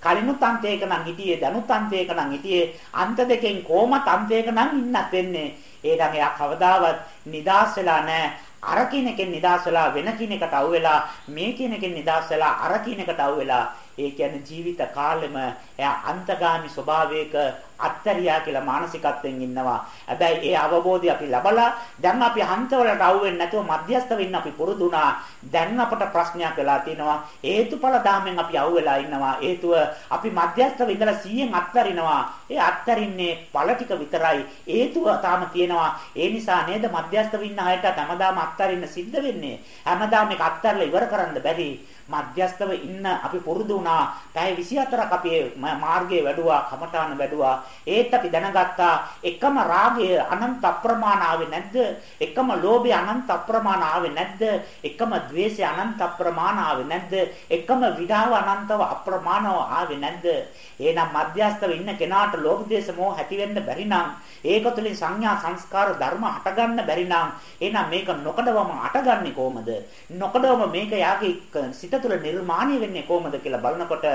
Speaker 1: කලිනුත් අන්තයක නම් හිටියේ දැනුත් අන්තයක නම් හිටියේ අන්ත දෙකෙන් කොහොමත් අන්තයක නම් ඉන්නත් වෙන්නේ. ඒ නම් එයා කවදාවත් නිදාස් වෙලා නැහැ. අර කිනකෙන් නිදාස් වෙලා වෙන කිනකට අවු වෙලා මේ කිනකෙන් නිදාස් වෙලා අර කිනකට අවු වෙලා ඒ කියන්නේ ජීවිත කාලෙම එයා අන්තගාමි ස්වභාවයක අත්තරියා කියලා මානසිකත්වයෙන් ඉන්නවා. හැබැයි ඒ අවබෝධය අපි ලබලා දැන් අපි හන්තවලට අවු වෙන්නේ නැතුව මධ්‍යස්ත වෙන්න අපි පුරුදු වුණා. දැන් අපට ප්‍රශ්නයක් වෙලා තියෙනවා. හේතුඵල ධාමෙන් අපි අවු වෙලා ඉන්නවා. හේතුව අපි මධ්‍යස්ත විඳලා 100න් අත්තරිනවා. ඒ අත්තරින්නේ ඵල ටික විතරයි. හේතුව තාම තියෙනවා. ඒ නිසා නේද මධ්‍යස්ත වින්න අයට හැමදාම අත්තරින්න සිද්ධ වෙන්නේ. හැමදාම මේක අත්තරලා ඉවර කරන්න බැරි. මධ්‍යස්තව ඉන්න අපි පුරුදු වුණා. පැය 24ක් අපි මාර්ගයේ වැඩුවා, කමඨාන වැඩුවා. ඒත් අපි දැනගත්තා එකම රාගය අනන්ත අප්‍රමාණ ආවේ නැද්ද? එකම ලෝභය අනන්ත අප්‍රමාණ ආවේ නැද්ද? එකම ద్వේෂය අනන්ත අප්‍රමාණ ආවේ නැද්ද? එකම විඩාව අනන්තව අප්‍රමාණව ආවේ නැද්ද? එහෙනම් මධ්‍යස්තව ඉන්න කෙනාට ලෝභ දේශ මොහ ඇති වෙන්න බැරි නම් ඒක තුළින් සංඥා සංස්කාර ධර්ම හටගන්න බැරි නම් එහෙනම් මේක නොකඩවම හටගන්නේ කොහමද? නොකඩවම මේක යාගේ සිත තුළ නිර්මාණය වෙන්නේ කොහමද කියලා බලනකොට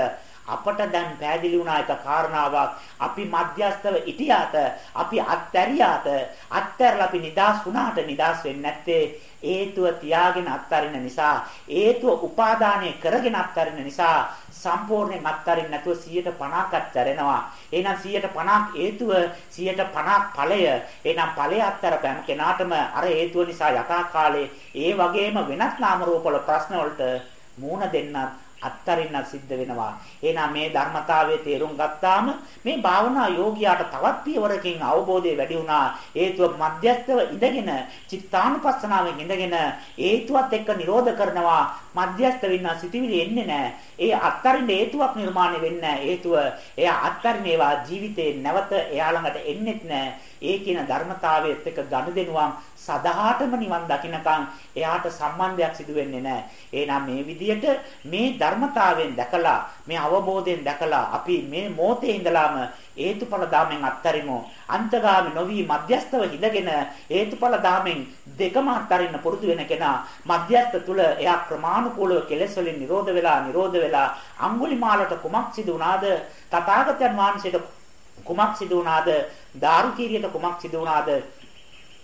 Speaker 1: අපට දැන් පැහැදිලි වුණා එක කාරණාවක්. අපි මධ්‍යස්තව ඉතියාත අපි අත්හැරියාත අත්හැරලා අපි නිදාස් වුණාට නිදාස් වෙන්නේ නැත්තේ. හේතුව තියාගෙන අත්හරින නිසා හේතුව උපාදානය කරගෙන අත්හරින නිසා සම්පූර්ණයෙන් අත්හරින්න නැතුව 150ක් අත්හැරෙනවා එහෙනම් 150ක් හේතුව 150ක් ඵලය. එහෙනම් ඵලය අත්හැරපෑම කෙනාටම අර හේතුව නිසා යථා කාලේ ඒ වගේම වෙනත් නාම රූප වල ප්‍රශ්න වලට මූණ දෙන්නත් අත්තරින්න සිද්ධ වෙනවා. එහෙනම් මේ ධර්මතාවයේ තේරුම් ගත්තාම මේ භාවනා යෝගියාට තවත් පියවරකින් අවබෝධය වැඩි වුණා. හේතුව මධ්‍යස්තව ඉඳගෙන චිත්තානුපස්සනාවෙන් ඉඳගෙන හේතුවත් එක්ක නිරෝධ කරනවා. මධ්‍යස්ත වෙන්න සිටිවිලි එන්නේ නැහැ. ඒ අත්තරින්න හේතුවක් නිර්මාණය වෙන්නේ නැහැ. හේතුව එයා අත්තරින්න ඒවා ජීවිතේ නැවත එයා ළඟට එන්නේත් නැහැ. ඒ කියන ධර්මතාවයත් එක්ක ගනුදෙනුවන් සදාටම නිවන් දකින්නකම් එයාට සම්බන්ධයක් සිදු වෙන්නේ නැහැ. එහෙනම් මේ විදියට මේ ධර්මතාවයෙන් දැකලා මේ අවබෝධයෙන් දැකලා අපි මේ මොහොතේ ඉඳලාම හේතුඵල ධාමෙන් අත්තරිමු. අන්තගාමි නොවි මධ්‍යස්තව හිඳගෙන හේතුඵල ධාමෙන් දෙකම අත්තරින්න පුරුදු වෙන කෙනා මධ්‍යස්ත තුල එයා ක්‍රමානුකූලව කෙලෙස් වලින් නිරෝධ වෙලා නිරෝධ වෙලා අඟුලිමාලට කුමක් සිදු වුණාද? තථාගතයන් වහන්සේට කුමක් සිදු වුණාද? දාරුකීරියට කුමක් සිදු වුණාද?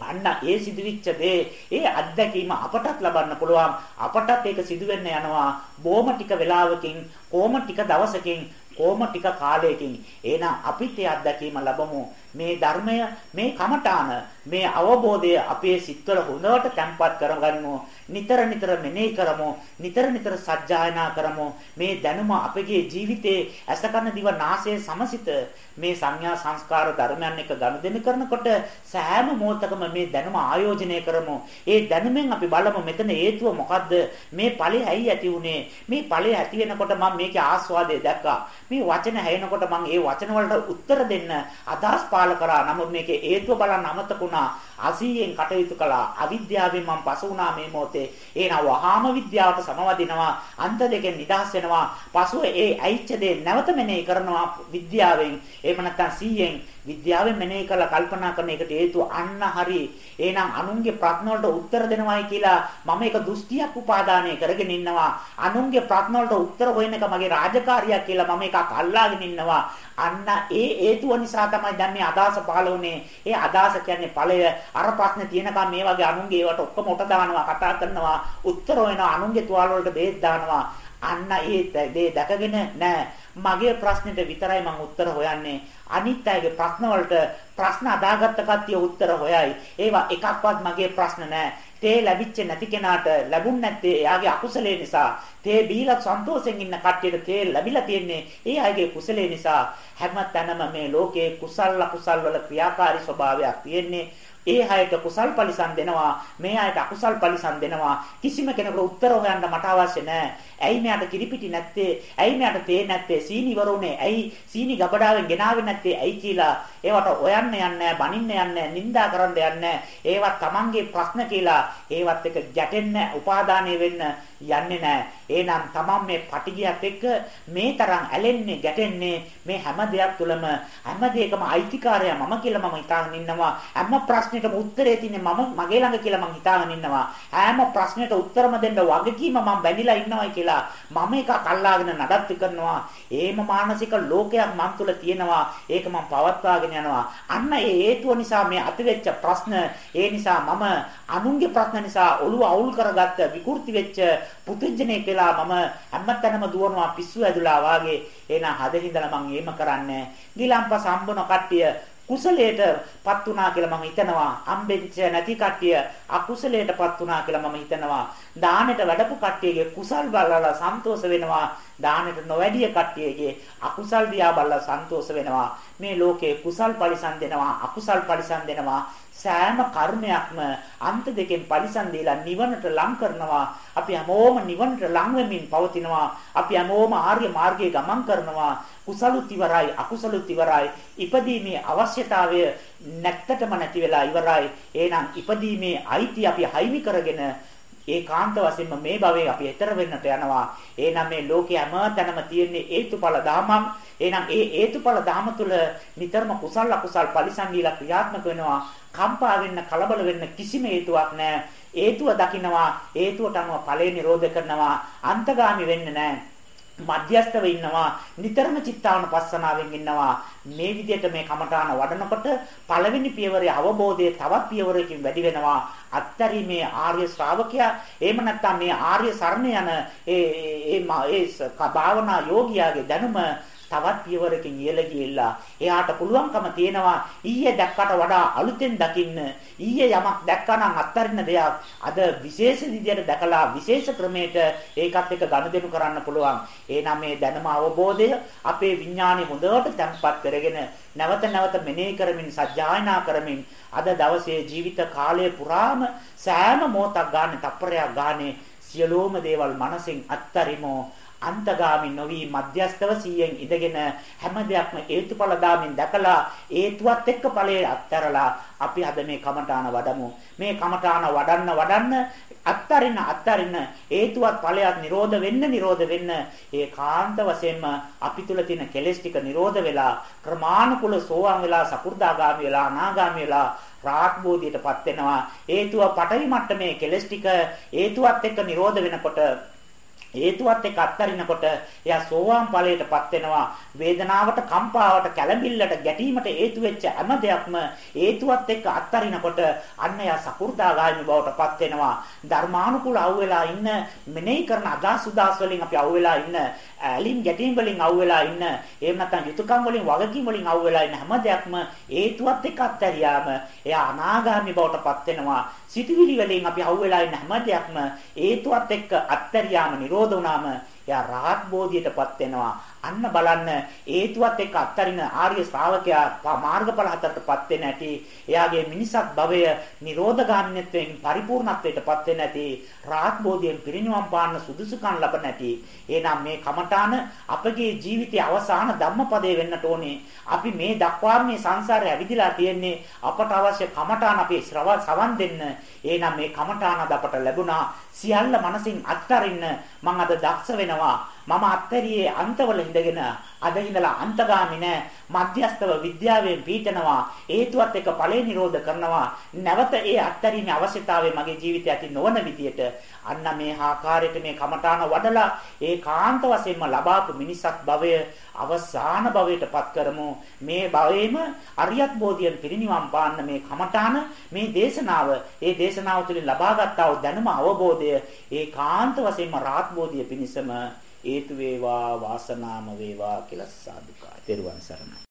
Speaker 1: අන්න ඒ සිදුවිච්ච දේ ඒ අත්දැකීම අපටත් ලබන්න පුළුවන් අපටත් ඒක සිදු වෙන්න යනවා බොහොම ටික වෙලාවකින් කොහොම ටික දවසකින් කොහොම ටික කාලයකින් එහෙනම් අපිත් ඒ අත්දැකීම ලැබමු මේ ධර්මය මේ කමඨාන මේ අවබෝධය අපේ සිත්වල හොඳට තැම්පත් කරගන්නෝ නිතර නිතර මෙනෙහි කරමු. නිතර නිතර සජ්ජායනා කරමු. මේ දැනුම අපගේ ජීවිතයේ අසකන දිව නාසය සමසිත මේ සංඥා සංස්කාර ධර්මයන් එක ගනුදෙනු කරනකොට සෑම මොහොතකම මේ දැනුම ආයෝජනය කරමු. ඒ දැනුමෙන් අපි බලමු මෙතන හේතුව මොකද්ද? මේ ඵලෙ ඇයි ඇති උනේ මේ ඵලෙ ඇති වෙනකොට මම මේකේ ආස්වාදය දැක්කා. මේ වචන හැයෙනකොට මම ඒ වචන වලට උත්තර දෙන්න අදහස් පාල කරා නමුත් මේකේ හේතුව බලන්න අමතකුණා අසීයෙන් කටයුතු කළා. අවිද්‍යාවෙන් මම පසු වුණා මේ මොහොතේ. එහෙනම් වහාම විද්‍යාවට සමවදිනවා. අන්ත දෙකෙන් නිදහස් වෙනවා. පසුව ඒ ඇයිච්ච දේ නැවත මෙනෙහි කරනවා විද්‍යාවෙන්. එහෙම නැත්නම් සීයෙන් විද්‍යාවෙන් මෙනෙහි කරලා කල්පනා කරන එකට හේතුව අන්න හරි. එහෙනම් අනුන්ගේ ප්‍රශ්න වලට උත්තර දෙනවයි කියලා මම එක දෘෂ්ටියක් උපාදානය කරගෙන ඉන්නවා. අනුන්ගේ ප්‍රශ්න වලට උත්තර හොයන එක මගේ රාජකාරියක් කියලා මම එකක් අල්ලාගෙන ඉන්නවා. අන්න ඒ හේතුව නිසා තමයි දැන් මේ අදහස පහළ වුනේ. ඒ අදහස කියන්නේ ඵලය. අර ප්‍රශ්නේ තියෙනකම් මේ වගේ අනුන්ගේ ඒවට ඔක්කොම උට දානවා, කතා කරනවා, උත්තර හොයනවා, අනුන්ගේ තුවාල වලට බේත් දානවා. අන්න ඒ දේ දැකගෙන නෑ. මගේ ප්‍රශ්නෙට විතරයි මම උත්තර හොයන්නේ. අනිත් අයගේ ප්‍රශ්න වලට ප්‍රශ්න අදාගත්ත කට්ටිය උත්තර හොයයි. ඒවා එකක්වත් මගේ ප්‍රශ්න නෑ. තේ ලැබිච්ච නැති කෙනාට ලැබුණ නැත්තේ එයාගේ අකුසලේ නිසා. තේ බීලා සන්තෝෂෙන් ඉන්න කට්ටියට තේ ලැබිලා තියෙන්නේ ඒ අයගේ කුසලේ නිසා. හැම තැනම මේ ලෝකයේ කුසල අකුසල් වල ක්‍රියාකාරී ස්වභාවයක් තියෙන්නේ. ඒ අයට කුසල් පරිසම් දෙනවා මේ අයට අකුසල් පරිසම් දෙනවා. කිසිම කෙනෙකුට උත්තර හොයන්න මට අවශ්‍ය නැහැ. ඇයි මෙයාට කිරිපිටි නැත්තේ? ඇයි මෙයාට තේ නැත්තේ? සීනි වරුනේ ඇයි සීනි ගබඩාවෙන් ගෙනාවේ නැත්තේ? ඇයි කියලා ඒවට හොයන්න යන්නේ බනින්න යන්නේ නිඳා කරන්න යන්නේ ඒවත් Tamanගේ ප්‍රශ්න කියලා ඒවත් එක ගැටෙන්න උපාදානය වෙන්න යන්නේ නැහැ. එහෙනම් තමන් මේ පටිගියත් එක්ක මේ තරම් ඇලෙන්නේ ගැටෙන්නේ මේ හැම දෙයක් තුළම හැම දෙයකම අයිතිකාරය මම කියලා මම හිතාගෙන ඉන්නවා. හැම ප්‍රශ්නෙටම උත්තරේ තියෙන්නේ මම මගේ ළඟ කියලා මම හිතාගෙන ඉන්නවා. හැම ප්‍රශ්නෙට උත්තරම දෙන්න වගකීම මම බැඳිලා ඉන්නවයි කියලා මම එකක් අල්ලාගෙන නඩත්තු කරනවා. ඒම මානසික ලෝකයක් මන් තුළ තියෙනවා. ඒක මම පවත්වාගෙන යනවා. අන්න ඒ හේතුව නිසා මේ අතිවෙච්ච ප්‍රශ්න ඒ නිසා මම අනුන්ගේ ප්‍රශ්න නිසා ඔළුව අවුල් කරගත්ත විකෘති වෙච්ච පුදුජනෙක් වෙලා මම හැමතැනම දුවනවා පිස්සු ඇදුලා වාගේ එහෙනම් හදින්දලා මං එහෙම කරන්නේ ගිලම්පස හම්බුන කට්ටිය කුසලයටපත් වුණා කියලා මම හිතනවා. අම්බෙච්ච නැති කට්ටිය අකුසලයටපත් වුණා කියලා මම හිතනවා. දානෙට වැඩපු කට්ටියගේ කුසල් බලලා සන්තෝෂ වෙනවා. දානෙට නොවැඩිය කට්ටියගේ අකුසල් දිහා බලලා සන්තෝෂ වෙනවා. මේ ලෝකේ කුසල් පරිසම් දෙනවා, අකුසල් පරිසම් දෙනවා. සෑම කර්මයක්ම අන්ත දෙකෙන් පරිසම් දීලා නිවනට ලං කරනවා. අපි හැමෝම නිවනට ලං වෙමින් පවතිනවා. අපි හැමෝම ආර්ය මාර්ගයේ ගමන් කරනවා. කුසලුත් ඉවරයි, අකුසලුත් ඉවරයි. ඉපදීමේ අවශ්‍යතාවය නැත්තටම නැති වෙලා ඉවරයි. එහෙනම් ඉපදීමේ අයිති අපි හයිමි කරගෙන ඒකාන්ත වශයෙන්ම මේ භවයේ අපි ඈතර වෙන්නට යනවා. එහෙනම් මේ ලෝකයේ හැම තැනම තියෙන හේතුඵල ධාමම්. එහෙනම් ඒ හේතුඵල ධාම තුල නිතරම කුසල අකුසල් පරිසම් දීලා ක්‍රියාත්මක වෙනවා. කම්පා වෙන්න කලබල වෙන්න කිසිම හේතුවක් නැහැ. හේතුව දකින්නවා හේතුවට අනුව ඵලය නිරෝධ කරනවා අන්තගාමි වෙන්නේ නැහැ මධ්‍යස්තව ඉන්නවා නිතරම චිත්තානුපස්සනාවෙන් ඉන්නවා. මේ විදිහට මේ කමඨාන වඩනකොට පළවෙනි පියවරේ අවබෝධය තවත් පියවරකින් වැඩි වෙනවා. අත්තරීමේ ආර්ය ශ්‍රාවකයා එහෙම නැත්නම් මේ ආර්ය සරණ යන ඒ ඒ ඒ භාවනා යෝගියාගේ දැනුම තවත් පියවරකින් ඉහළ ගිහිල්ලා එයාට පුළුවන්කම තියෙනවා ඊයේ දැක්කට වඩා අලුතෙන් දකින්න ඊයේ යමක් දැක්කා නම් අත්හරින්න දෙයක්. අද විශේෂ විදියට දැකලා විශේෂ ක්‍රමයකට ඒකත් එක්ක ගනුදෙනු කරන්න පුළුවන්. එහෙනම් මේ දැනුම අවබෝධය අපේ විඥානෙ හොඳට තැම්පත් කරගෙන නැවත නැවත මෙනෙහි කරමින් සජ්ජායනා කරමින් අද දවසේ ජීවිත කාලය පුරාම සෑම මොහොතක් ගන්න තප්පරයක් ගානේ සියලුම දේවල් මනසින් අත්තරිමෝ අන්තගාමි නොවි මධ්‍යස්තව සියෙන් ඉඳගෙන හැම දෙයක්ම හේතුඵල දාමින් දැකලා හේතුවත් එක්ක ඵලයේ අත්තරලා අපි අද මේ කමඨාන වඩමු. මේ කමඨාන වඩන්න වඩන්න අත්තරින්න අත්තරින්න හේතුවත් ඵලයක් නිරෝධ වෙන්න නිරෝධ වෙන්න ඒ කාන්ත වශයෙන්ම අපි තුල තියෙන කෙලෙස් ටික නිරෝධ වෙලා ක්‍රමානුකූල සෝවාන් වෙලා සකු르දාගාමි වෙලා අනාගාමි වෙලා රාග්බෝධියටපත් වෙනවා. හේතුව පටවි මට්ටමේ කෙලස් ටික හේතුවත් එක්ක නිරෝධ වෙනකොට හේතුවත් එක්ක අත්තරිනකොට එයා සෝවාන් ඵලයටපත් වෙනවා. වේදනාවට කම්පාවට කැළඹිල්ලට ගැටීමට හේතු වෙච්ච හැම දෙයක්ම හේතුවත් එක්ක අත්තරිනකොට අන්න එයා සකු르දාගාමි බවටපත් වෙනවා. ධර්මානුකූල අවුවෙලා ඉන්න මෙනෙහි කරන අදාස් උදාස් වලින් අපි අවුවෙලා ඉන්න ඇලින් ගැටීම් වලින් අවුවෙලා ඉන්න එහෙම නැත්නම් යුතුයකම් වලින් වගකීම් වලින් අවුවෙලා ඉන්න හැම දෙයක්ම හේතුවත් එක්ක අත්තරියාම එයා අනාගාමි බවටපත් වෙනවා. සිතුවිලි වලින් අපි අවුවෙලා ඉන්න හැම දෙයක්ම හේතුවත් එක්ක අත්තරියාම නිරෝධ වුණාම එයා රාහත් බෝධියටපත් වෙනවා. අන්න බලන්න හේතුවත් එක්ක අත්තරින ආර්ය ශ්‍රාවකයා මාර්ගඵල හතරටපත් වෙන ඇති එයාගේ මිනිසත් භවය නිරෝධගාමිනත්වයෙන් පරිපූර්ණත්වයටපත් වෙන ඇති රාහත් බෝධියෙන් පිරිනිවන් පාන්න සුදුසුකම් ලබන ඇති එහෙනම් මේ කමඨාන අපගේ ජීවිතයේ අවසාන ධම්මපදේ වෙන්නට ඕනේ. අපි මේ දක්වා මේ සංසාරේ ඇවිදිලා තියෙන්නේ අපට අවශ්‍ය කමඨාන අපේ සවන් දෙන්න. එහෙනම් මේ කමඨාන අපට ලැබුණා. සියල්ල මනසින් අත්තරින්න මම අද දක්ෂ වෙනවා. මම අත්තරියේ අන්තවල ඉඳගෙන අද ඉඳලා අන්තගාමි නෑ. මධ්‍යස්තව විද්‍යාවෙන් පීඨනවා හේතුවත් එක ඵලේ නිරෝධ කරනවා. නැවත ඒ අත්තරීමේ අවශ්‍යතාවය මගේ ජීවිතය ඇති නොවන විදියට. අන්න මේ ආකාරයට මේ කමඨාන වඩලා ඒ කාන්ත වශයෙන්ම ලබාපු මිනිසත් භවය අවසාන භවයටපත් කරමු. මේ භවයේම අරියත් බෝධියෙන් පිරිනිවන් පාන්න මේ කමඨාන මේ දේශනාව ඒ දේශනාව තුළින් ලබාගත් ආ දැනුම අවබෝධය ඒ කාන්ත වශයෙන්ම රාත් බෝධිය පිණිසම හේතු වේවා වාසනාම වේවා කියලා සාදුකාරය. තෙරුවන් සරණයි.